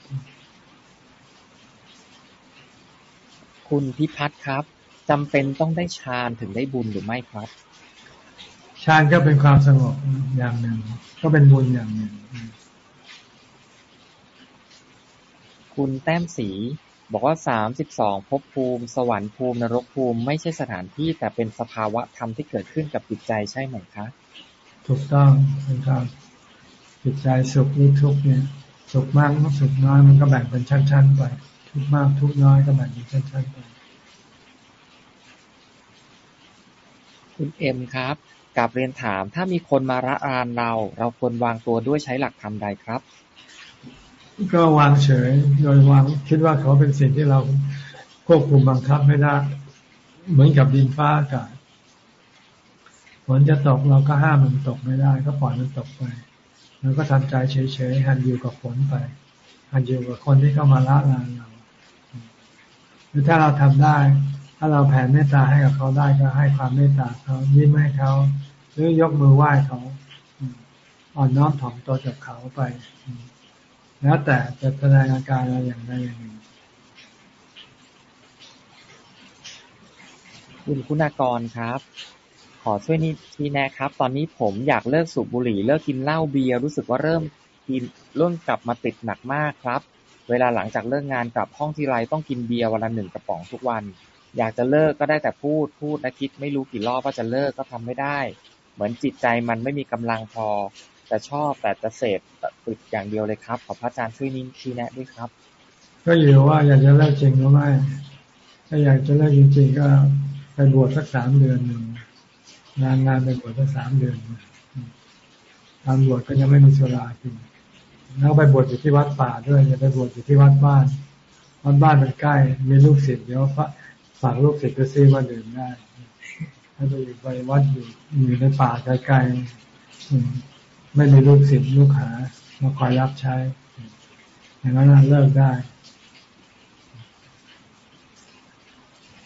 คุณพิพัฒน์ครับจำเป็นต้องได้ฌานถึงได้บุญหรือไม่ครับฌานก็เป็นความสงบอย่างหนึ่ง ก็เป็นบุญอย่างหนึ่ง คุณแต้มสี บอกว่าสามสิบสองภพภูมิ สวรรค์ภูมิ นรกภูมิ ไม่ใช่สถานที่แต่เป็นสภาวะธรรมที่เกิดขึ้นกับจิตใจใช่ไหมคะ ถูกต้องเป็นครับจิตใจสุขหรือทุกข์เนี่ย สุขมากสุขน้อยมันก็แบ่งเป็นชั้นๆไป ทุกมากทุกน้อยก็แบ่งเป็นชั้นๆไปคุณเอ็มครับกับเรียนถามถ้ามีคนมาระรานเรา เราควรวางตัวด้วยใช้หลักธรรมใดครับ ก็วางเฉย โดยวางคิดว่าเขาเป็นสิ่งที่เราควบคุมบังคับไม่ได้ เหมือนกับดินฟ้าอากาศฝนจะตกเราก็ห้ามมันตกไม่ได้ ก็ปล่อยมันตกไปเราก็ทำใจเฉยๆหันอยู่กับฝนไปหันอยู่กับคนที่เข้ามาละลานเราหรือถ้าเราทำได้ ถ้าเราแผ่เมตตาให้กับเขาได้ก็ให้ความเมตตาเขายิ้มให้เขา หรือยกมือไหว้เขาอ่อนน้อมถ่อมตัวกับเขาไป แล้วแต่จะแสดงอาการอะไรอย่างใดอย่างหนึ่งคุณคุณากรครับ ขอช่วยนิทีแนะครับ ตอนนี้ผมอยากเลิกสูบบุหรี่ เลิกกินเหล้าเบียร์รู้สึกว่าเริ่มกินเริ่มกลับมาติดหนักมากครับ เวลาหลังจากเลิกงานกลับห้องทีไรต้องกินเบียร์วันละหนึ่งกระป๋องทุกวัน อยากจะเลิกก็ได้แต่พูดพูดและคิดไม่รู้กี่รอบว่าจะเลิกก็ทำไม่ได้ เหมือนจิตใจมันไม่มีกำลังพอ แต่ชอบแต่จะเสพติดอย่างเดียวเลยครับ ขอพระอาจารย์ช่วยนิ้ชี้แนะด้วยครับ ก็อยู่ว่าอยากจะเลิกจริงหรือไม่ ถ้าอยากจะเลิกจริง ๆ ก็ไปบวชสักสามเดือนหนึ่งงานงานไปบวชสักสามเดือนทางบวชก็ยังไม่มีสุรากินแล้วไปบวชอยู่ที่วัดป่าด้วยอย่าไปบวชอยู่ที่วัดบ้านวัดบ้านมันใกล้ มีลูกศิษย์เดี๋ยวฝากลูกศิษย์ไปซื้อมาดื่มได้ถ้าไปอยู่ไปวัดอยู่อยู่ในป่าไกลๆ ไม่มีลูกศิษย์ลูกหามาคอยรับใช้ อย่างนั้นเลิกได้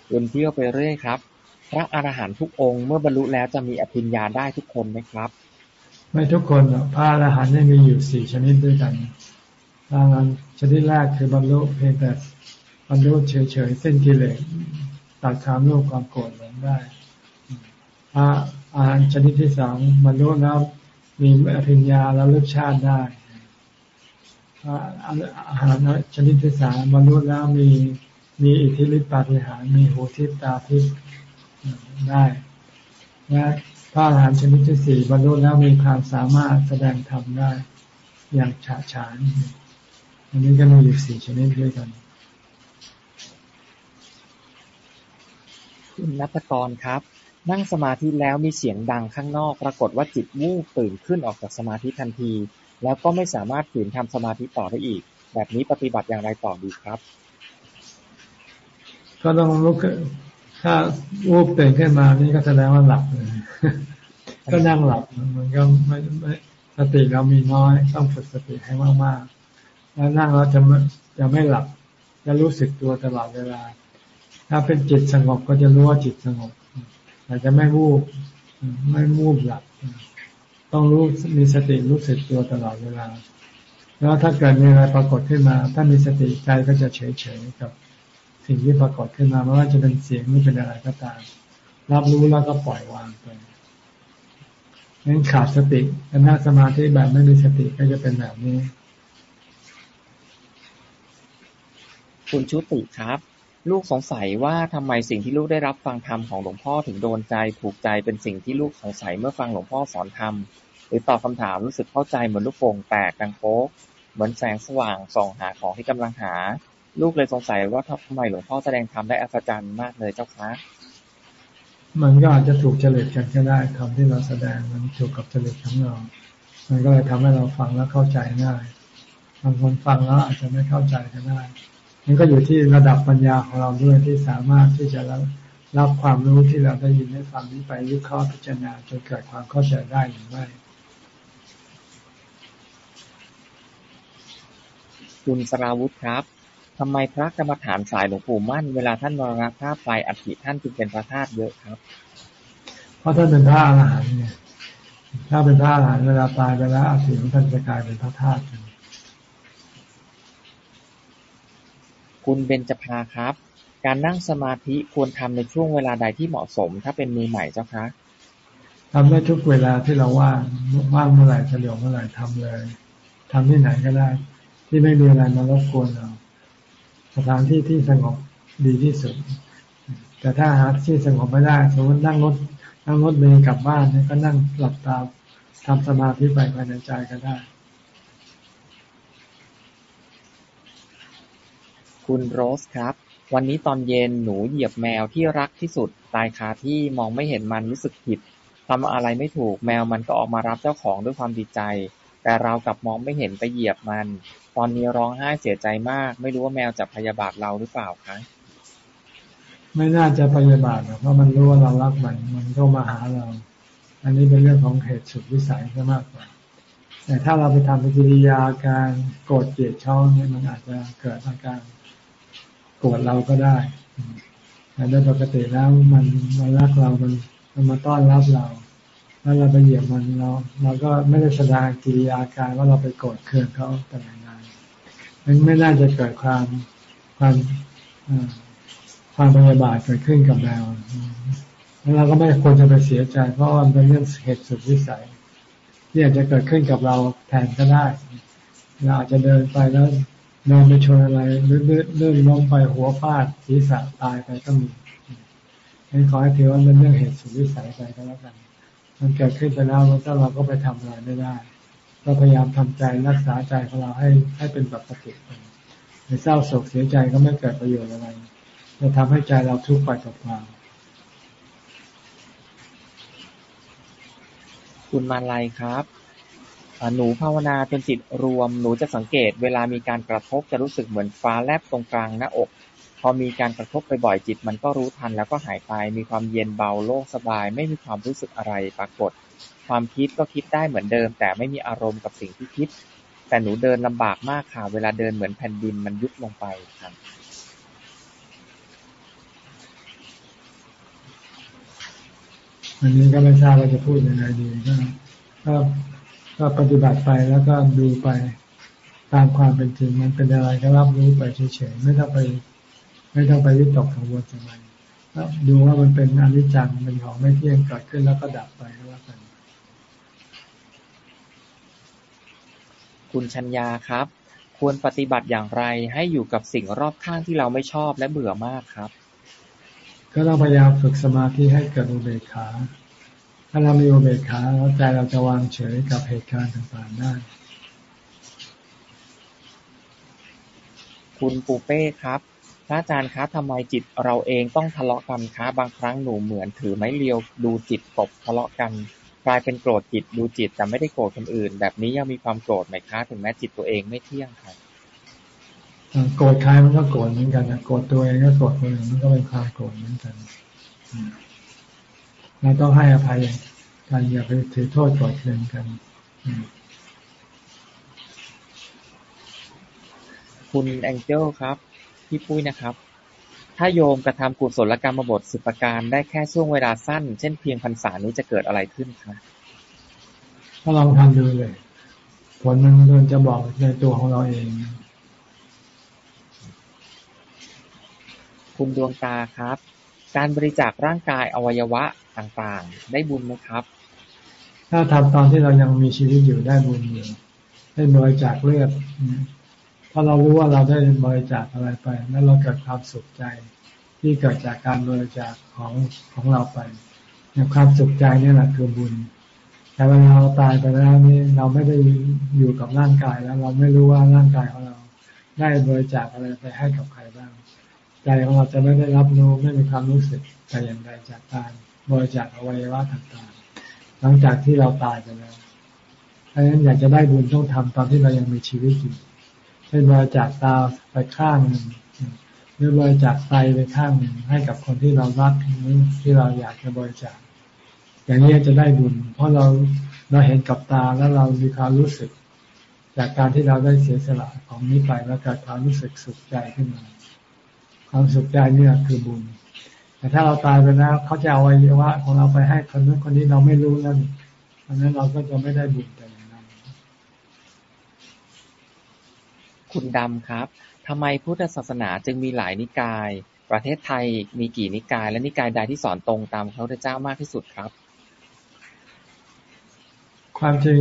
คุณเที่ยวไปเรื่อยครับ พระอรหันต์ทุกองค์เมื่อบรรลุแล้วจะมีอภิญญาได้ทุกคนไหมครับ ไม่ทุกคนหรอกพระอรหันต์นี่มีอยู่สี่ชนิดด้วยกันพระอรหันต์ชนิดแรกคือบรรลุเพียงแต่บรรลุเฉยๆเส้นกิเลสตัดความโลภความโกรธลงได้พระอรหันต์ชนิดที่สองบรรลุแล้ว มีอภิญญาแล้วลึกชาติได้อรหันต์ชนิดที่สามบรรลุแล้วมีมีอิทธิฤทธิปาฏิหาริย์มีหูทิพตาทิพได้และพระอรหันต์ชนิดที่สี่บรรลุแล้วมีความสามารถแสดงธรรมได้ อย่างฉะฉานอันนี้ก็มีอยู่สี่ชนิดด้วยกันคุณนัทกรครับ นั่งสมาธิแล้วมีเสียงดังข้างนอก ปรากฏว่าจิตวูบตื่นขึ้นออกจากสมาธิทันที แล้วก็ไม่สามารถฝืนทำสมาธิต่อได้อีก แบบนี้ปฏิบัติอย่างไรต่อดีครับ ก็ต้องลุกถ้าวูบตื่นขึ้นมานี่ก็แสดงว่าหลับเลยก็นั่งหลับมันก็ไม่ไม่สติเรามีน้อยต้องฝึกสติให้มากๆแล้วนั่งเราจะไม่จะไม่หลับจะรู้สึกตัวตลอดเวลา ถ้าเป็นจิตสงบก็จะรู้ว่าจิตสงบ แต่จะไม่วูบไม่วูบหลับ ต้องรู้มีสติรู้สึกตัวตลอดเวลา แล้วถ้าเกิดมีอะไรปรากฏขึ้นมา ถ้ามีสติใจก็จะเฉยๆกับสิ่งที่ปรากฏขึ้นมาไม่ว่าจะเป็นเสียงหรือเป็นอะไรก็ตาม รับรู้แล้วก็ปล่อยวางไปนั้นขาดสติแต่ถ้าสมาธิแบบไม่มีสติก็จะเป็นแบบนี้ คุณชุติครับ ลูกสงสัยว่าทำไมสิ่งที่ลูกได้รับฟังธรรมของหลวงพ่อถึงโดนใจ ถูกใจเป็นสิ่งที่ลูกสงสัยเมื่อฟังหลวงพ่อสอนธรรมหรือตอบคาถามรู้สึกเข้าใจเหมือนลูกโป่งแตกดังโป๊กเหมือนแสงสว่างส่องหาของที่กำลังหา ลูกเลยสงสัยว่าทำไมหลวงพ่อแสดงธรรมได้อัศจรรย์มากเลยเจ้าคะมันก็อาจจะถูกจริตกันก็ได้คำที่เราแสดงมันถูกกับจริตของเรา มันก็เลยทำให้เราฟังแล้วเข้าใจง่ายบางคนฟังแล้วอาจจะไม่เข้าใจก็ได้ มันก็อยู่ที่ระดับปัญญาของเราด้วยที่สามารถที่จะรับรับความรู้ที่เราได้ยินได้ฟังนี้ไปวิเคราะห์พิจารณาจนเกิดความเข้าใจได้หรือไม่คุณสราวุธครับทำไมพระกรรมฐานสายหลวงปู่มั่น เวลาท่านมรณภาพไปอัฐิท่านจึงเป็นพระธาตุเยอะครับ เพราะท่านเป็นพระอรหันต์ไงถ้าเป็นพระอรหันต์เวลาตายไปแล้วอัฐิของท่านจะกลายเป็นพระธาตุ คุณเบญจภาครับ การนั่งสมาธิควรทำในช่วงเวลาใดที่เหมาะสม ถ้าเป็นมือใหม่เจ้าคะทำได้ทุกเวลาที่เราว่างว่างเมื่อไหร่เฉลียวเมื่อไหร่ทำเลยทำที่ไหนก็ได้ ที่ไม่มีอะไรมารบกวนเราสถานที่ที่สงบดีที่สุด แต่ถ้าหาที่สงบไม่ได้ สมมตินั่งรถนั่งรถเมล์กลับบ้านก็นั่งหลับตาทำสมาธิไปภายในใจก็ได้ คุณโรสครับ วันนี้ตอนเย็นหนูเหยียบแมวที่รักที่สุด ตายคาที่มองไม่เห็นมันรู้สึกผิดทำอะไรไม่ถูกแมวมันก็ออกมารับเจ้าของด้วยความดีใจ แต่เรากลับมองไม่เห็นไปเหยียบมัน ตอนนี้ร้องไห้เสียใจมาก ไม่รู้ว่าแมวจะพยาบาทเราหรือเปล่าคะไม่น่าจะพยาบาทเพราะมันรู้ว่าเรารักมันมันก็มาหาเรา อันนี้เป็นเรื่องของเหตุสุดวิสัยซะมากกว่าแต่ถ้าเราไปทำปฏิกิริยาการโกรธเกลียดช่องเนี่ยมันอาจจะเกิดอาการ โกรธเราก็ได้แต่โดยปกติแล้วมันมันรักเรา มันมันมาต้อนรับเรา แล้วเราไปเหยียบมันเรา เราก็ไม่ได้แสดงกิริยาการว่าเราไปโกรธเคืองเขาแต่ไหนๆมันไม่น่าจะเกิดความความความพยาบาทเกิดขึ้นกับเราแล้วเราก็ไม่ควรจะไปเสียใจ เพราะมันเป็นเรื่องเหตุสุดวิสัยที่อาจจะเกิดขึ้นกับเราแทนก็ได้ เราอาจจะเดินไปแล้ว เดินไปชนอะไรหรือเลื่อนลงไปหัวฟาดศีรษะตายไปก็มีงั้นขอให้ถือว่าเป็นเรื่องเหตุสุดวิสัยไปก็แล้วกัน มันเกิดขึ้นไปแล้วแล้วเราก็ไปทำอะไรไม่ได้ ก็พยายามทำใจรักษาใจของเราให้ให้เป็นปกติไปเศร้าโศกเสียใจก็ไม่เกิดประโยชน์อะไรจะทำให้ใจเราทุกข์ไปเปล่ามคุณมาลัยครับ หนูภาวนาจนจิตรวม หนูจะสังเกต เวลามีการกระทบจะรู้สึกเหมือนฟ้าแลบตรงกลางหน้าอก พอมีการกระทบไปบ่อยจิต มันก็รู้ทันแล้วก็หายไป มีความเย็นเบาโล่งสบาย ไม่มีความรู้สึกอะไรปรากฏ ความคิดก็คิดได้เหมือนเดิม แต่ไม่มีอารมณ์กับสิ่งที่คิด แต่หนูเดินลำบากมากค่ะ เวลาเดินเหมือนแผ่นดินมันยุบลงไปครับอันนี้ก็ไม่ทราบว่าจะพูดยังไงดีก็ก็ ก็ปฏิบัติไปแล้วก็ดูไปตามความเป็นจริงมันเป็นอะไรก็รับรู้ไปเฉยๆไม่ต้องไป ไม่ต้องไปวิตกกังวลอะไรดูว่ามันเป็นอนิจจังเป็นของไม่เที่ยงเกิดขึ้นแล้วก็ดับไปก็แล้วกัน คุณชัญญาครับ ควรปฏิบัติอย่างไรให้อยู่กับสิ่งรอบข้างที่เราไม่ชอบและเบื่อมากครับ ก็ต้องพยายามฝึกสมาธิให้เกิดอุเบกขา ถ้าเรามีอุเบกขาแล้วใจเราจะวางเฉยกับเหตุการณ์ต่างๆได้ คุณปูเป้ครับพระอาจารย์ครับทำไมจิตเราเองต้องทะเลาะกันคะบางครั้งหนูเหมือนถือไม้เรียวดูจิตตบทะเลาะกันกลายเป็นโกรธจิตดูจิตแต่ไม่ได้โกรธคนอื่น แบบนี้ยังมีความโกรธไหมคะถึงแม้จิตตัวเองไม่เที่ยงครับโกรธใครมันก็โกรธเหมือนกันนะโกรธตัวเองก็โกรธคนอื่นมันก็เป็นความโกรธเหมือนกัน เราต้องให้อภัยกันอย่าไปถือโทษโกรธเคืองกันคุณแองเจลครับ พี่ปุ้ยนะครับ ถ้าโยมกระทำกุศลกรรมบทสิบประการได้แค่ช่วงเวลาสั้น เช่นเพียงพรรษานี้จะเกิดอะไรขึ้นคะก็ลองทำดูเลย ผลมันมันจะบอกในตัวของเราเอง คุณดวงตาครับ การบริจาคร่างกายอวัยวะต่างๆ ได้บุญไหมครับ ถ้าทำตอนที่เรายังมีชีวิตอยู่ได้บุญอยู่ได้บริจาคเลือดถ้าเรารู้ว่าเราได้บริจาคอะไรไป แล้วเราเกิดความสุขใจ ที่เกิดจากการบริจาคของของเราไปเนี่ยความสุขใจนี่แหละคือบุญแต่เวลาเราตายไปแล้วนี่เราไม่ได้อยู่กับร่างกายแล้ว เราไม่รู้ว่าร่างกายของเรา ได้บริจาคอะไรไปให้กับใครบ้าง ใจของเราจะไม่ได้รับรู้ไม่มีความรู้สึกแต่อย่างใดจากการบริจาคอวัยวะต่างๆ หลังจากที่เราตายไปแล้วเพราะฉะนั้นอยากจะได้บุญต้องทำตอนที่เรายังมีชีวิตอยู่เช่นบริจาคตาไปข้างหนึ่งหรือบริจาคไตไปข้างหนึ่งให้กับคนที่เรารักนี้ที่เราอยากจะบริจาค อย่างนี้จะได้บุญ เพราะเราเราเห็นกับตาแล้วเรามีความรู้สึก จากการที่เราได้เสียสละของนี้ไปแล้วเกิดความรู้สึกสุขใจขึ้นมา ความสุขใจเนี่ยคือบุญ แต่ถ้าเราตายไปแล้วเขาจะเอาไว้ว่าของเราไปให้คนนั้นคนนี้เราไม่รู้นั่นเพราะนั้นเราก็จะไม่ได้บุญแต่อย่างนั้นคุณดำครับทำไมพุทธศาสนาจึงมีหลายนิกาย ประเทศไทยมีกี่นิกาย และนิกายใดที่สอนตรงตามพระพุทธเจ้ามากที่สุดครับ ความจริง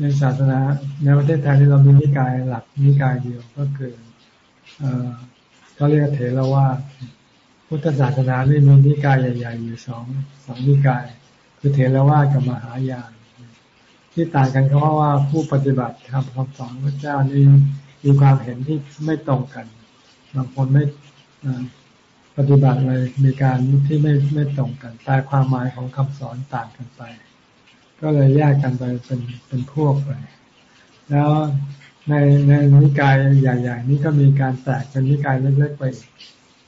ในศาสนาในประเทศไทยที่เรามีนิกายหลักนิกายเดียวก็คือ เขาเรียกเถรวาทพุทธศาสนานี่มีนิกายใหญ่ ๆ อยู่สองสองนิกาย คือเถรวาทกับมหายาน ที่ต่างกันเพราะว่าผู้ปฏิบัติทำคำสอนพระเจ้านี่มีความเห็นที่ไม่ตรงกันบางคนไม่ปฏิบัติเลยมีการที่ไม่ไม่ตรงกันแต่ความหมายของคำสอนต่างกันไป ก็เลยแยกกันไปเป็นเป็นพวกไป แล้ว ในในนิกายใหญ่ๆนี้ก็มีการแตกเป็นนิกายเล็กๆไป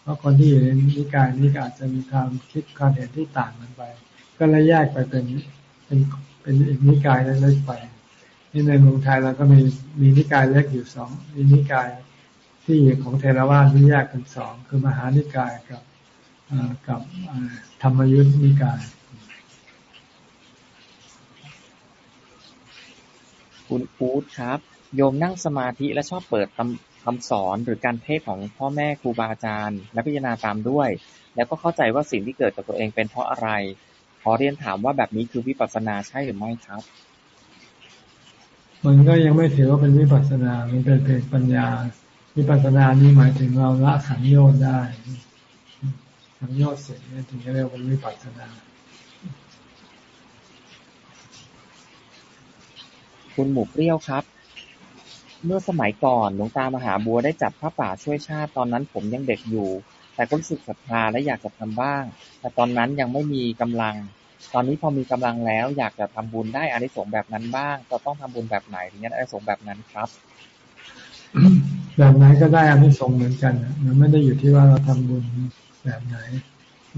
เพราะคนที่อยู่ในนิกายนี้อาจจะมีความคิดความเห็นที่ต่างกันไป ก็เลยแยกไปเป็นเป็นเป็นอีกนิกายเล็กๆไปที่ในเมืองไทยเราก็มีมีนิกายเล็กอยู่สองมีนิกายที่ของเทรวาสที่แยกเป็นสองคือมหานิกายกับกับธรรมยุทธนิกาย คุณอู๊ดครับ โยมนั่งสมาธิและชอบเปิดคำสอนหรือการเทศของพ่อแม่ครูบาอาจารย์ และพิจารณาตามด้วย แล้วก็เข้าใจว่าสิ่งที่เกิดกับตัวเองเป็นเพราะอะไร ขอเรียนถามว่าแบบนี้คือวิปัสสนาใช่หรือไม่ครับ มันก็ยังไม่ถือว่าเป็นวิปัสสนา มันเป็นเพียงปัญญา วิปัสสนานี้หมายถึงเราละสังโยชน์ได้ สังโยชน์เสร็จนี่ถึงจะเรียกว่าวิปัสสนาคุณหมูเปรี้ยวครับ เมื่อสมัยก่อน หลวงตามหาบัวได้จัดผ้าป่าช่วยชาติ ตอนนั้นผมยังเด็กอยู่ แต่ก็รู้สึกศรัทธาและอยากจะทำบ้าง แต่ตอนนั้นยังไม่มีกำลัง ตอนนี้พอมีกำลังแล้ว อยากจะทำบุญได้อานิสงส์แบบนั้นบ้างจะต้องทำบุญแบบไหนถึงจะได้อานิสงส์แบบนั้นครับ แบบไหนก็ได้อานิสงส์เหมือนกัน มันไม่ได้อยู่ที่ว่าเราทำบุญแบบไหน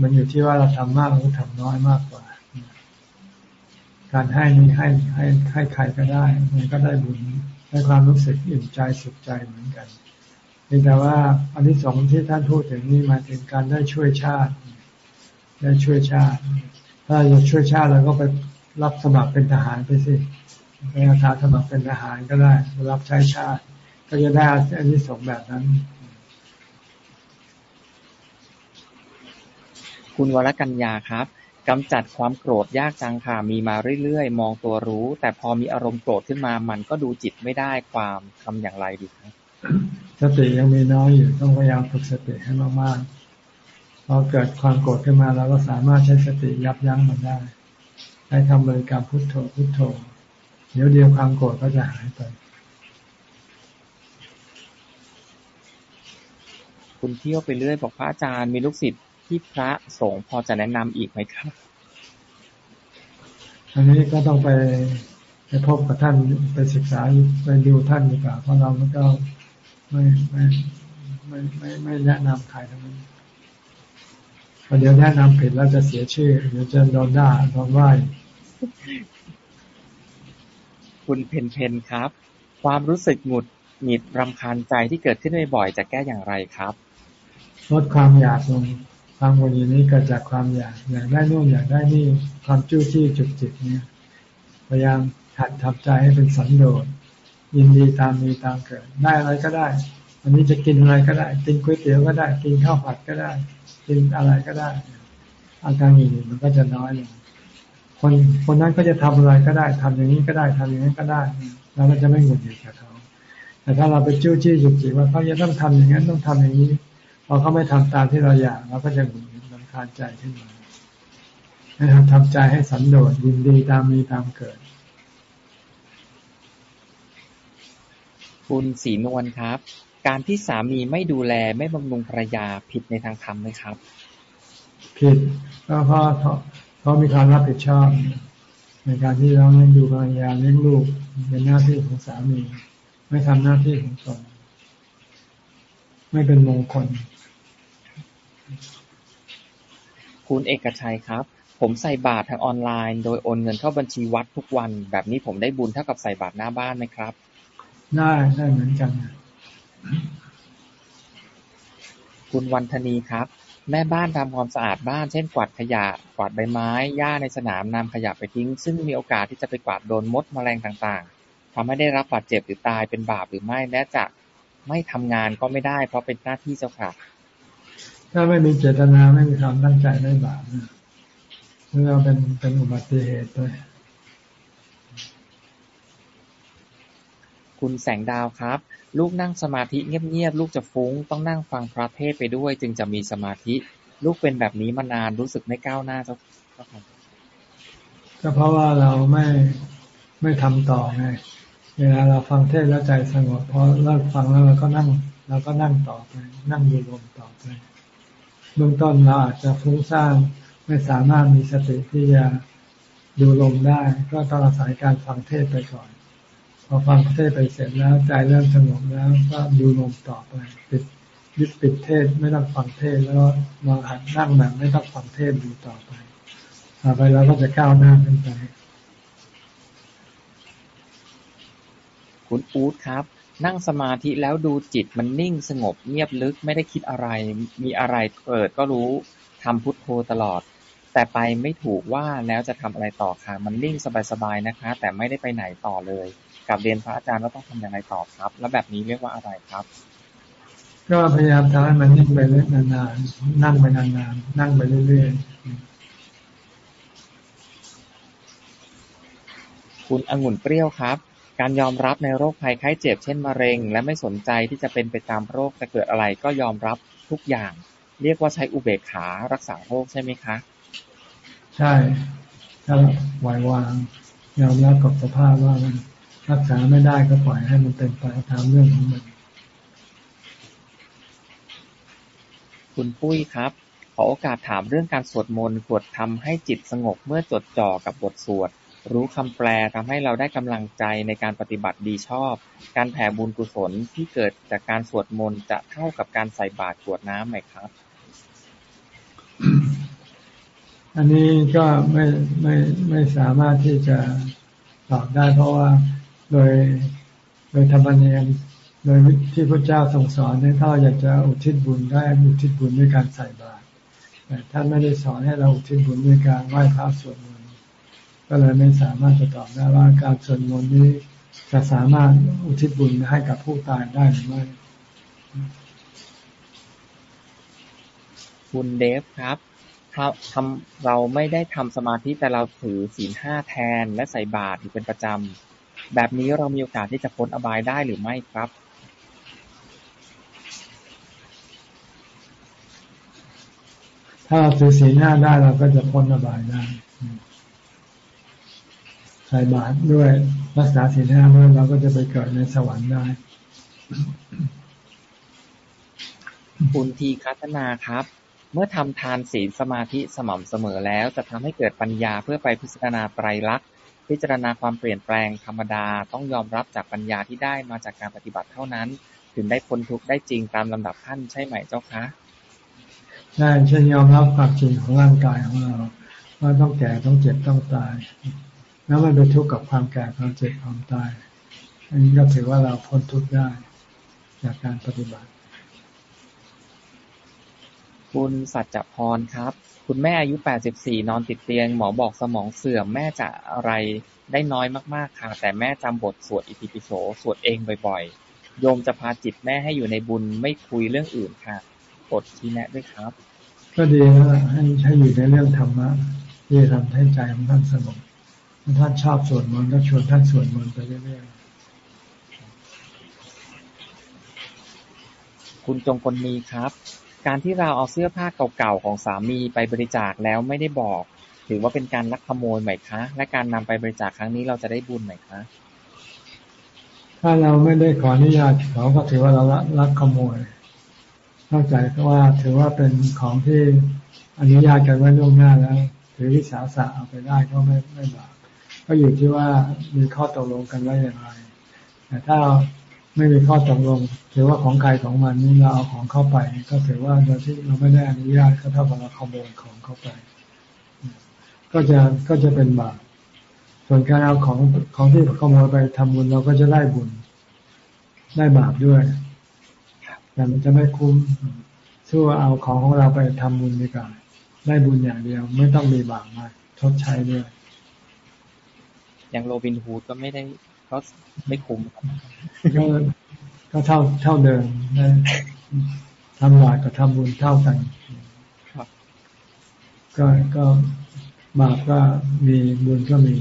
มันอยู่ที่ว่าเราทำมากหรือทำน้อยมากกว่า การให้นี่ให้ให้ให้ใครก็ได้ มันก็ได้บุญ ได้ความรู้สึกอิ่มใจสุขใจเหมือนกันเพียงแต่ว่าอันที่สองที่ท่านพูดถึงนี่มาถึงการได้ช่วยชาติ ได้ช่วยชาติ ถ้าเราช่วยชาติเราก็ไปรับสมัครเป็นทหารไปสิไปอาสาสมัครเป็นทหารก็ได้รับใช้ชาติ ก็จะได้อันนี้สองแบบนั้น คุณวรกัญญาครับ กำจัดความโกรธยากจังค่ะ มีมาเรื่อยๆ มองตัวรู้ แต่พอมีอารมณ์โกรธขึ้นมา มันก็ดูจิตไม่ได้ความทำอย่างไรดีครับสติยังมีน้อยอยู่ ต้องพยายามฝึกสติให้มากๆพอเกิดความโกรธขึ้นมาเราก็สามารถใช้สติยับยั้งมันได้ ใช้คำบริกรรมพุทโธพุทโธ เดี๋ยวเดียวความโกรธก็จะหายไป คุณเที่ยวไปเรื่อยบอกพระอาจารย์มีลูกศิษย์ ที่พระสงฆ์พอจะแนะนำอีกไหมครับ อันนี้ก็ต้องไปไปพบกับท่านไปศึกษาไปดูท่านดีกว่าเพราะเราก็ไม่ไม่ไม่ไม่ไม่แนะนำใครทั้งนั้นพอเดี๋ยวแนะนำผิดแล้วจะเสียชื่อเดี๋ยวจะโดนด่าโดนไหว้คุณเพนเพนครับ ความรู้สึกหงุดหงิดรำคาญใจที่เกิดขึ้นบ่อยๆจะแก้อย่างไรครับ ลดความอยากลง ความหงุดหงิดนี้เกิดจากความอยากอยากได้นู่นอยากได้นี่ความจู้จี้จุกจิกเนี่ยพยายามหัดทำใจให้เป็นสันโดษยินดีตามมีตามเกิด ได้อะไรก็ได้ วันนี้จะกินอะไรก็ได้ กินก๋วยเตี๋ยวก็ได้ กินข้าวผัดก็ได้ กินอะไรก็ได้ อาการหงุดหงิดมันก็จะน้อยลงคนคนนั้นก็จะทำอะไรก็ได้ทำอย่างนี้ก็ได้ทำอย่างนี้ก็ได้เราก็จะไม่หงุดหงิดกับเขาแต่ถ้าเราไปจู้จี้จุกจิกว่าเขาจะต้องทำอย่างนั้นต้องทำอย่างนี้ พอเขาไม่ทำตามที่เราอยากเราก็จะหงุดหงิดลำคาญใจขึ้นมาให้ทำทำใจให้สันโดษยินดีตามมีตามเกิด คุณศรีนวลครับ การที่สามีไม่ดูแลไม่บำรุงภรรยาผิดในทางธรรมไหมครับ ผิดก็เพราะเขามีความรับผิดชอบ ในการที่เราเลี้ยงดูภรรยาเลี้ยงลูกเป็นหน้าที่ของสามี ไม่ทำหน้าที่ของตนไม่เป็นมงคล คุณเอกชัยครับ ผมใส่บาตรทางออนไลน์ โดยโอนเงินเข้าบัญชีวัดทุกวัน แบบนี้ผมได้บุญเท่ากับใส่บาตรหน้าบ้านไหมครับ ได้ได้เหมือนกัน คุณวันธนีครับ แม่บ้านทำความสะอาดบ้าน เช่น กวาดขยะ กวาดใบไม้ หญ้าในสนามนำขยะไปทิ้ง ซึ่งมีโอกาสที่จะไปกวาดโดนมดแมลงต่างๆทำให้ได้รับบาดเจ็บหรือตายเป็นบาปหรือไม่ และจะไม่ทำงานก็ไม่ได้ เพราะเป็นหน้าที่เจ้าค่ะ ถ้าไม่มีเจตนาไม่มีความตั้งใจไม่บาปนะเราเป็นเป็นอุบัติเหตุด้วยคุณแสงดาวครับ ลูกนั่งสมาธิเงียบๆลูกจะฟุ้ง ต้องนั่งฟังพระเทศไปด้วย จึงจะมีสมาธิ ลูกเป็นแบบนี้มานานรู้สึกไม่ก้าวหน้าเจ้าค่ะก็เพราะว่าเราไม่ไม่ทำต่อไงเวลาเราฟังเทศแล้วใจสงบพอเลิกฟังแล้วเราก็นั่งเราก็นั่งต่อไป นั่งดูลมต่อไป เบื้องต้นเราอาจจะฟุ้งซ่านไม่สามารถมีสติที่จะดูลมได้ ก็ต้องอาศัยการฟังเทศไปก่อน พอฟังเทศไปเสร็จแล้วใจเริ่มสงบแล้วก็ดูลมต่อไปปิดยึดปิดเทศไม่ต้องฟังเทศแล้วมาหัดนั่งแบบไม่ต้องฟังเทศดูต่อไปต่อไปเราก็จะก้าวหน้าขึ้นไป คุณอู๊ดครับ นั่งสมาธิแล้วดูจิตมันนิ่งสงบเงียบลึกไม่ได้คิดอะไร มีอะไรเกิดก็รู้ทำพุทโธตลอด แต่ไปไม่ถูกว่าแล้วจะทำอะไรต่อค่ะ มันนิ่งสบายๆนะคะ แต่ไม่ได้ไปไหนต่อเลยกับเรียนพระอาจารย์ว่าต้องทำอย่างไรต่อครับ แล้วแบบนี้เรียกว่าอะไรครับ ก็พยายามทำให้มันนิ่งไปเรื่อยนานๆนั่งไปนานๆนั่งไปเรื่อยๆคุณองุ่นเปรี้ยวครับ การยอมรับในโรคภัยไข้เจ็บเช่นมะเร็ง และไม่สนใจที่จะเป็นไปตามโรคจะเกิดอะไรก็ยอมรับทุกอย่าง เรียกว่าใช้อุเบกขารักษาโรคใช่ไหมคะ ใช่ถ้าไหววาง ยอมรับกับสภาพว่ามันรักษาไม่ได้ก็ปล่อยให้มันเป็นไปตามเรื่องของมัน คุณปุ้ยครับขอโอกาสถามเรื่องการสวดมนต์ควรทำให้จิตสงบเมื่อจดจ่อกับบทสวด รู้คำแปลทำให้เราได้กำลังใจในการปฏิบัติดีชอบ การแผ่บุญกุศลที่เกิดจากการสวดมนต์จะเท่ากับการใส่บาตรกวดน้ำไหมครับ อันนี้ก็ไม่ไม่ไม่สามารถที่จะตอบได้ เพราะว่าโดยโดยธรรมเนียมโดยที่พระเจ้าทรงสอนให้ถ้าอยากจะอุทิศบุญได้อุทิศบุญด้วยการใส่บาตรแต่ท่านไม่ได้สอนให้เราอุทิศบุญด้วยการไหว้พระสวดม ก็เลยไม่สามารถจะตอบได้ว่าการสวดมนต์นี้จะสามารถอุทิศบุญให้กับผู้ตายได้หรือไม่ คุณเดฟครับทำเราไม่ได้ทำสมาธิแต่เราถือศีลห้าแทนและใส่บาตรอยู่เป็นประจำแบบนี้เรามีโอกาสที่จะพ้นอบายได้หรือไม่ครับ ถ้าเราถือศีลห้าได้เราก็จะพ้นอบายได้ ใส่บาตรด้วยรักษาศีลห้าด้วยเราก็จะไปเกิดในสวรรค์ได้คุณทีคัตนาครับ เมื่อทำทานศีลสมาธิสม่ำเสมอแล้ว จะทำให้เกิดปัญญาเพื่อไปพิจารณาไตรลักษณ์พิจารณาความเปลี่ยนแปลงธรรมดาต้องยอมรับจากปัญญาที่ได้มาจากการปฏิบัติเท่านั้น ถึงได้พ้นทุกข์ได้จริงตามลำดับขั้นใช่ไหมเจ้าคะใช่เช่นยอมรับความจริงของร่างกายของเรา ว่าต้องแก่ต้องเจ็บต้องตาย แล้วมันไปทุกข์กับความแก่ความเจ็บความตาย อันนี้ก็ถือว่าเราพ้นทุกข์ได้ จากการปฏิบัติ คุณสัจพรครับ คุณแม่อายุ 84 นอนติดเตียง หมอบอกสมองเสื่อมแม่จะอะไรได้น้อยมากๆค่ะ แต่แม่จำบทสวดอิติปิโสสวดเองบ่อยๆ โยมจะพาจิตแม่ให้อยู่ในบุญไม่คุยเรื่องอื่นค่ะกดที่แนะด้วยครับ ก็ดีแล้วให้ให้อยู่ในเรื่องธรรมะที่ทำให้ใจของท่านสงบ ท่านชอบสวดมนต์ก็ชวนท่านสวดมนต์ไปเรื่อยๆ คุณจงคนมีครับ การที่เราเอาเสื้อผ้าเก่าๆของสามีไปบริจาคแล้วไม่ได้บอก ถือว่าเป็นการลักขโมยไหมคะ และการนำไปบริจาคครั้งนี้เราจะได้บุญไหมคะ ถ้าเราไม่ได้ขออนุญาตเขาก็ถือว่าเราลักขโมยเข้าใจก็ว่าถือว่าเป็นของที่อนุญาตกันไว้ล่วงหน้าแล้ว ถือวิสาสะเอาไปได้ก็ไม่ไม่บาป ก็อยู่ที่ว่ามีข้อตกลงกันไว้อย่างไรแต่ถ้าไม่มีข้อตกลงถือว่าของใครของมันนี่เราเอาของเข้าไป ก็ถือว่าโดยที่เราไม่ได้อนุญาตก็เท่ากับเราขโมยของเข้าไป ก็จะก็จะเป็นบาปส่วนการเอาของของที่ขโมยไปทำบุญเราก็จะได้บุญ ได้บาปด้วยแต่มันจะไม่คุ้มสู้เอาของของเราไปทำบุญดีกว่าได้บุญอย่างเดียว ไม่ต้องมีบาปมาทดใช้ด้วย อย่างโรบินฮูดก็ไม่ได้ก็ไม่คุ้มก็ก็เท่าเท่าเดิมนะทำบาปกับทำบุญเท่ากันครับก็ก็บาปก็มีบุญก็มี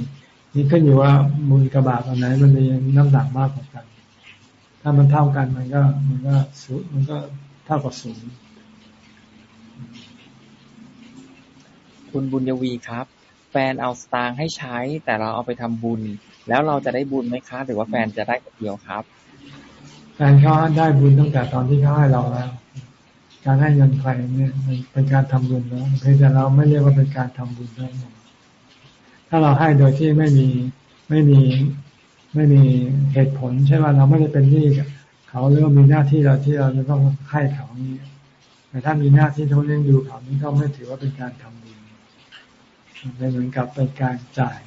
นี่ก็อยู่ว่าบุญกับบาปอันไหน มันมีน้ำหนักมากกว่ากัน ถ้ามันเท่ากันมันก็ มันก็สูมันก็เท่ากับสูงคุณบุญยวีครับแฟ นเอาสตางค์ให้ใช้ แต่เราเอาไปทำบุญ แล้วเราจะได้บุญไหมคะ หรือว่าแฟนจะได้คนเดียวครับ แฟนเขาได้บุญตั้งแต่ตอนที่เขาให้เราแล้ว การให้เงินใครเนี่ยเป็นการทำบุญแล้วเพียงแต่เราไม่เรียกว่าเป็นการทำบุญได้ถ้าเราให้โดยที่ไม่มีไม่มีไม่มีเหตุผลใช่ไหมเราไม่ได้เป็นหนี้เขาหรือว่ามีหน้าที่เราที่เราจะต้องให้เขานี้แต่ถ้ามีหน้าที่ต้องเลี้ยงดูเขานี้ก็ไม่ถือว่าเป็นการทำบุญ เป็นเหมือนกับเป็นการจ่าย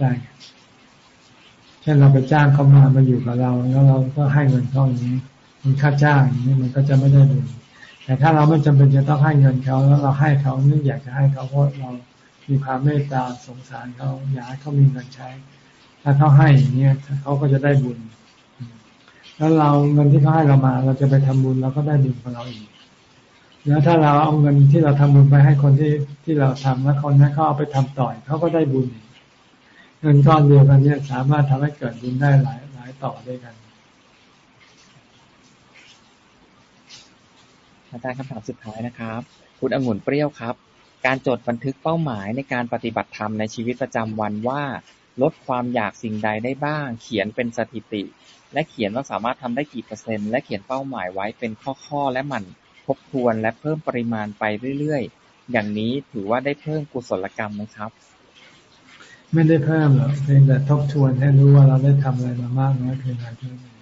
จ่ายเช่นเราไปจ้างเขามามาอยู่กับเรา แล้วเราก็ให้เงินเขาอย่างนี้มันค่าจ้างอย่างนี้มันก็จะไม่ได้บุญแต่ถ้าเราไม่จำเป็นจะต้องให้เงินเขาแล้วเราให้เขาเนื่องอยากจะให้เขาเพราะเรามีความเมตตาสงสารเขาอยากให้เขามีเงินใช้ ถ้าเขาให้อย่างนี้เขาก็จะได้บุญ แล้วเราเงินที่เขาให้เรามา เราจะไปทำบุญเราก็ได้บุญของเราอีก แล้วถ้าเราเอาเงินที่เราทำบุญไปให้คนที่ที่เราทำแล้วคนนั้นเขาเอาไปทำต่อยเขาก็ได้บุญเงินก้อนเดียวกันเนี่ยสามารถทำให้เกิดบุญได้หลายหลายต่อด้วยกันอาจารย์คำถามสุดท้ายนะครับ คุณองุ่นเปรี้ยวครับ การจดบันทึกเป้าหมายในการปฏิบัติธรรมในชีวิตประจำวันว่า ลดความอยากสิ่งใดได้บ้าง เขียนเป็นสถิติ และเขียนว่าสามารถทำได้กี่เปอร์เซ็นต์และเขียนเป้าหมายไว้เป็นข้อๆและหมั่น บทวนและเพิ่มปริมาณไปเรื่อย ๆ อย่างนี้ถือว่าได้เพิ่มกุศลกรรมไหมครับ ไม่ได้เพิ่มหรอกเพียงแต่ทบทวนให้รู้ว่าเราได้ทำอะไรมามากน้อยเพียงไรเท่านั้น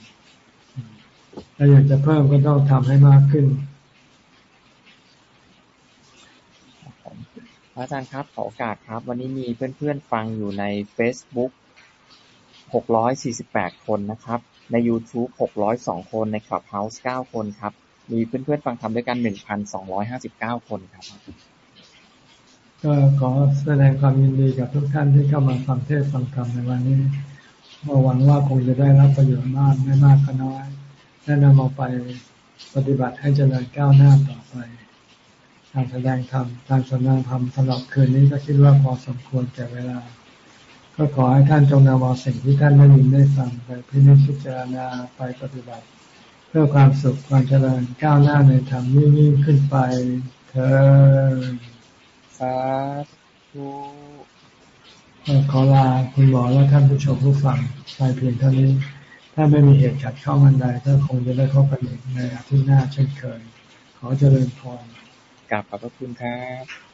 ถ้าอยากจะเพิ่มก็ต้องทำให้มากขึ้นอาจารย์ครับขอโอกาสครับ วันนี้มีเพื่อนๆฟังอยู่ใน Facebook 648 คนนะครับ ใน YouTube 602 คนใน Clubhouse 9 คนครับ มีเพื่อนๆฟังทำด้วยกัน1,259คนครับ ก็ขอแสดงความยินดีกับทุกท่านที่เข้ามาฟังเทศฟังธรรมในวันนี้หวังว่าคงจะได้รับประโยชน์มากไม่มากก็น้อยและนำเอาไปปฏิบัติให้เจริญก้าวหน้าต่อไป การแสดงธรรมการสนทนาธรรมสำหรับคืนนี้ก็คิดว่าพอสมควรแก่เวลา ก็ขอให้ท่านจงนำเอาสิ่งที่ท่านได้ยินได้ฟังไปพิจิจารณาไปปฏิบัติ เพื่อความสุขความเจริญก้าวหน้าในธรรมยิ่งขึ้นไปเธอสาธุขอลาคุณหมอและท่านผู้ชมผู้ฟังไปเพียงเท่านี้ ถ้าไม่มีเหตุขัดข้องอันใดก็คงจะได้พบกันอีกในอาทิตย์หน้าเช่นเคย ขอเจริญพรกลับขอบพระคุณครับ